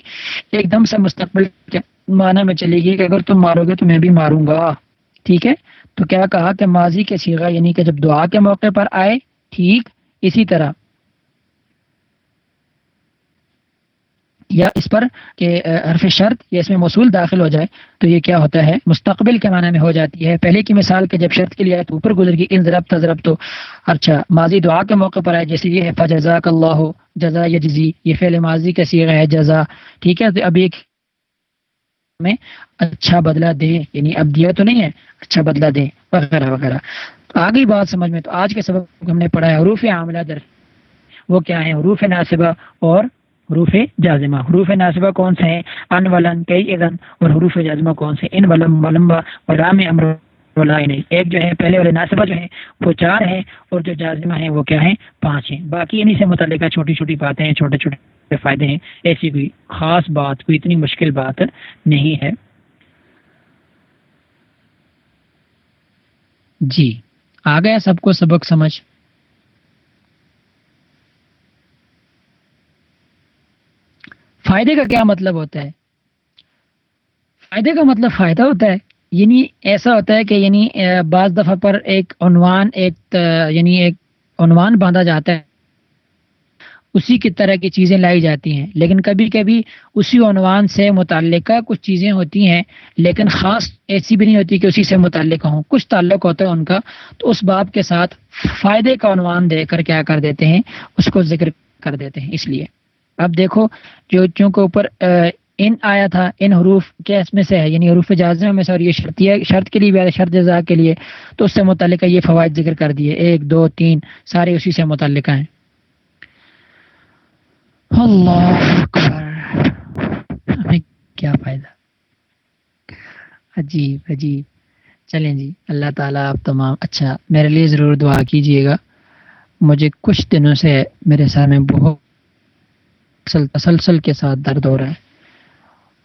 ایک دم سے مستقبل کے معنی میں چلے گی کہ اگر تم مارو گے تو میں بھی ماروں گا۔ ٹھیک ہے، تو کیا کہا کہ ماضی کے سیگا یعنی کہ جب دعا کے موقع پر آئے، ٹھیک اسی طرح۔ یا اس پر کہ حرف شرط یا اس میں موصول داخل ہو جائے، تو یہ کیا ہوتا ہے؟ مستقبل کے معنی میں ہو جاتی ہے۔ پہلے کی مثال کہ جب شرط کے لیے آئے تو اوپر گزر گئی، ان ضرب تضرب تو۔ اچھا ماضی دعا کے موقع پر آئے، جیسے یہ ہے فجزاک اللہ جزا یجزی یہ فعل ماضی کا سیغہ ہے، جزا۔ ٹھیک ہے؟ تو اب ایک میں اچھا بدلہ دے یعنی اب دیا تو نہیں ہے اچھا بدلہ دے، وغیرہ وغیرہ۔ آگے بات سمجھ میں، تو آج کے سبق ہم نے پڑھا ہے، حروف عاملہ در وہ کیا ہے حروف ناصبہ اور حروف جازمہ۔ حروف ناصبہ کون سے ہیں؟ ان ولن، کئی اذن، اور حروف جازمہ کون سے؟ ان ولم ولمبا ولام امر ایک جو ہے پہلے والے ناصبہ جو ہیں وہ چار ہیں، اور جو جازمہ ہیں، وہ کیا ہیں؟ پانچ ہیں۔ باقی انہیں سے متعلقہ چھوٹی چھوٹی باتیں ہیں، چھوٹے چھوٹے فائدے ہیں۔ ایسی کوئی خاص بات، کوئی اتنی مشکل بات نہیں ہے۔ جی آ گیا سب کو سبق سمجھ۔ فائدے کا کیا مطلب ہوتا ہے؟ فائدے کا مطلب فائدہ ہوتا ہے یعنی ایسا ہوتا ہے کہ یعنی بعض دفعہ پر ایک عنوان، ایک یعنی ایک عنوان باندھا جاتا ہے، اسی کی طرح کی چیزیں لائی جاتی ہیں۔ لیکن کبھی کبھی اسی عنوان سے متعلقہ کچھ چیزیں ہوتی ہیں، لیکن خاص ایسی بھی نہیں ہوتی کہ اسی سے متعلق ہوں۔ کچھ تعلق ہوتا ہے ان کا، تو اس باب کے ساتھ فائدے کا عنوان دے کر کیا کر دیتے ہیں؟ اس کو ذکر کر دیتے ہیں۔ اس لیے اب دیکھو، جو چونکہ اوپر ان آیا تھا، ان حروف کے اس میں سے ہے یعنی حروف جازمہ میں سے، اور یہ شرطیہ، شرط کے لیے بھی آیا، شرط جزا کے لیے، تو اس سے متعلقہ یہ فوائد ذکر کر دیے۔ ایک، دو، تین، سارے اسی سے متعلقہ ہیں۔ اللہ ہمیں کیا فائدہ؟ عجیب عجیب۔ چلیں جی اللہ تعالیٰ آپ تمام اچھا میرے لیے ضرور دعا کیجیے گا۔ مجھے کچھ دنوں سے میرے سر میں بہت تسلسل کے ساتھ درد ہو رہا ہے۔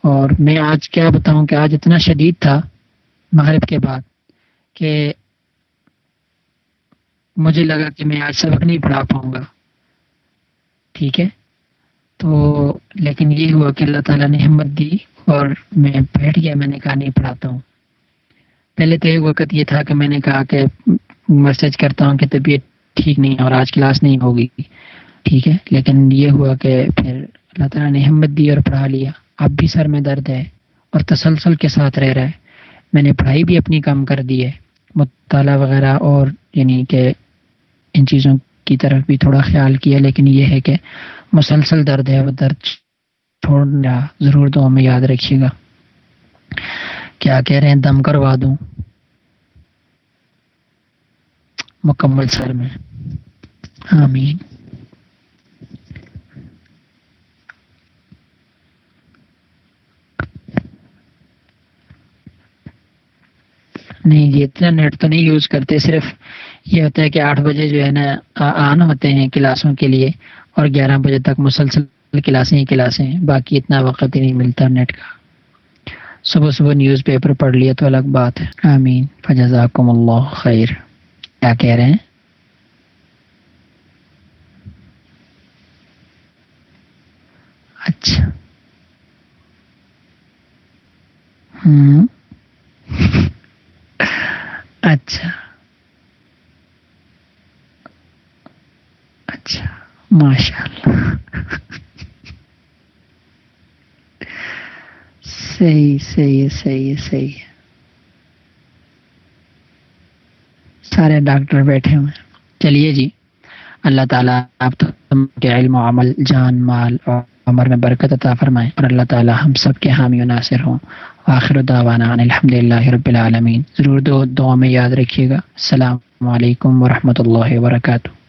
اور میں آج کیا بتاؤں کہ آج اتنا شدید تھا مغرب کے بعد کہ مجھے لگا کہ میں آج سبق نہیں پڑھا پاؤں گا۔ ٹھیک ہے؟ تو لیکن یہ ہوا کہ اللہ تعالیٰ نے ہمت دی اور میں بیٹھ گیا، میں نے کہا نہیں پڑھاتا ہوں۔ پہلے تو ایک وقت یہ تھا کہ میں نے کہا کہ میسج کرتا ہوں کہ طبیعت ٹھیک نہیں ہے اور آج کلاس نہیں ہوگی۔ ٹھیک ہے، لیکن یہ ہوا کہ پھر اللہ تعالیٰ نے ہمت دی اور پڑھا لیا۔ اب بھی سر میں درد ہے اور تسلسل کے ساتھ رہ رہا ہے۔ میں نے پڑھائی بھی اپنی کم کر دی ہے۔ مطالعہ وغیرہ اور یعنی کہ ان چیزوں کی طرف بھی تھوڑا خیال کیا، لیکن یہ ہے کہ مسلسل درد ہے، وہ درد چھوڑنا ضرور تو ہمیں یاد رکھیے گا۔ کیا کہہ رہے ہیں؟ دم کروا دوں۔ مکمل سر میں۔ آمین۔ نہیں جی اتنا نیٹ تو نہیں یوز کرتے، صرف یہ ہوتا ہے کہ آٹھ بجے جو ہے نا آن ہوتے ہیں کلاسوں کے لیے، اور گیارہ بجے تک مسلسل کلاسیں ہی کلاسیں باقی اتنا وقت ہی نہیں ملتا نیٹ کا۔ صبح صبح نیوز پیپر پڑھ لیا تو الگ بات ہے۔ آمین۔ فجزاکم اللہ خیر۔ کیا کہہ رہے ہیں؟ اچھا۔ ہوں۔ اچھا۔ اچھا ماشاء اللہ صحیح صحیح ہے صحیح ہے صحیح۔ ہے سارے ڈاکٹر بیٹھے ہوئے چلیے جی اللہ تعالیٰ آپ تو کے علم و عمل، جان، مال اور عمر میں برکت عطا فرمائیں اور اللہ تعالیٰ ہم سب کے حامی و ناصر ہوں۔ آخر دعوانا الحمد للہ رب العالمین. ضرور دو دعا میں یاد رکھیے گا. السلام علیکم ورحمۃ اللہ وبرکاتہ.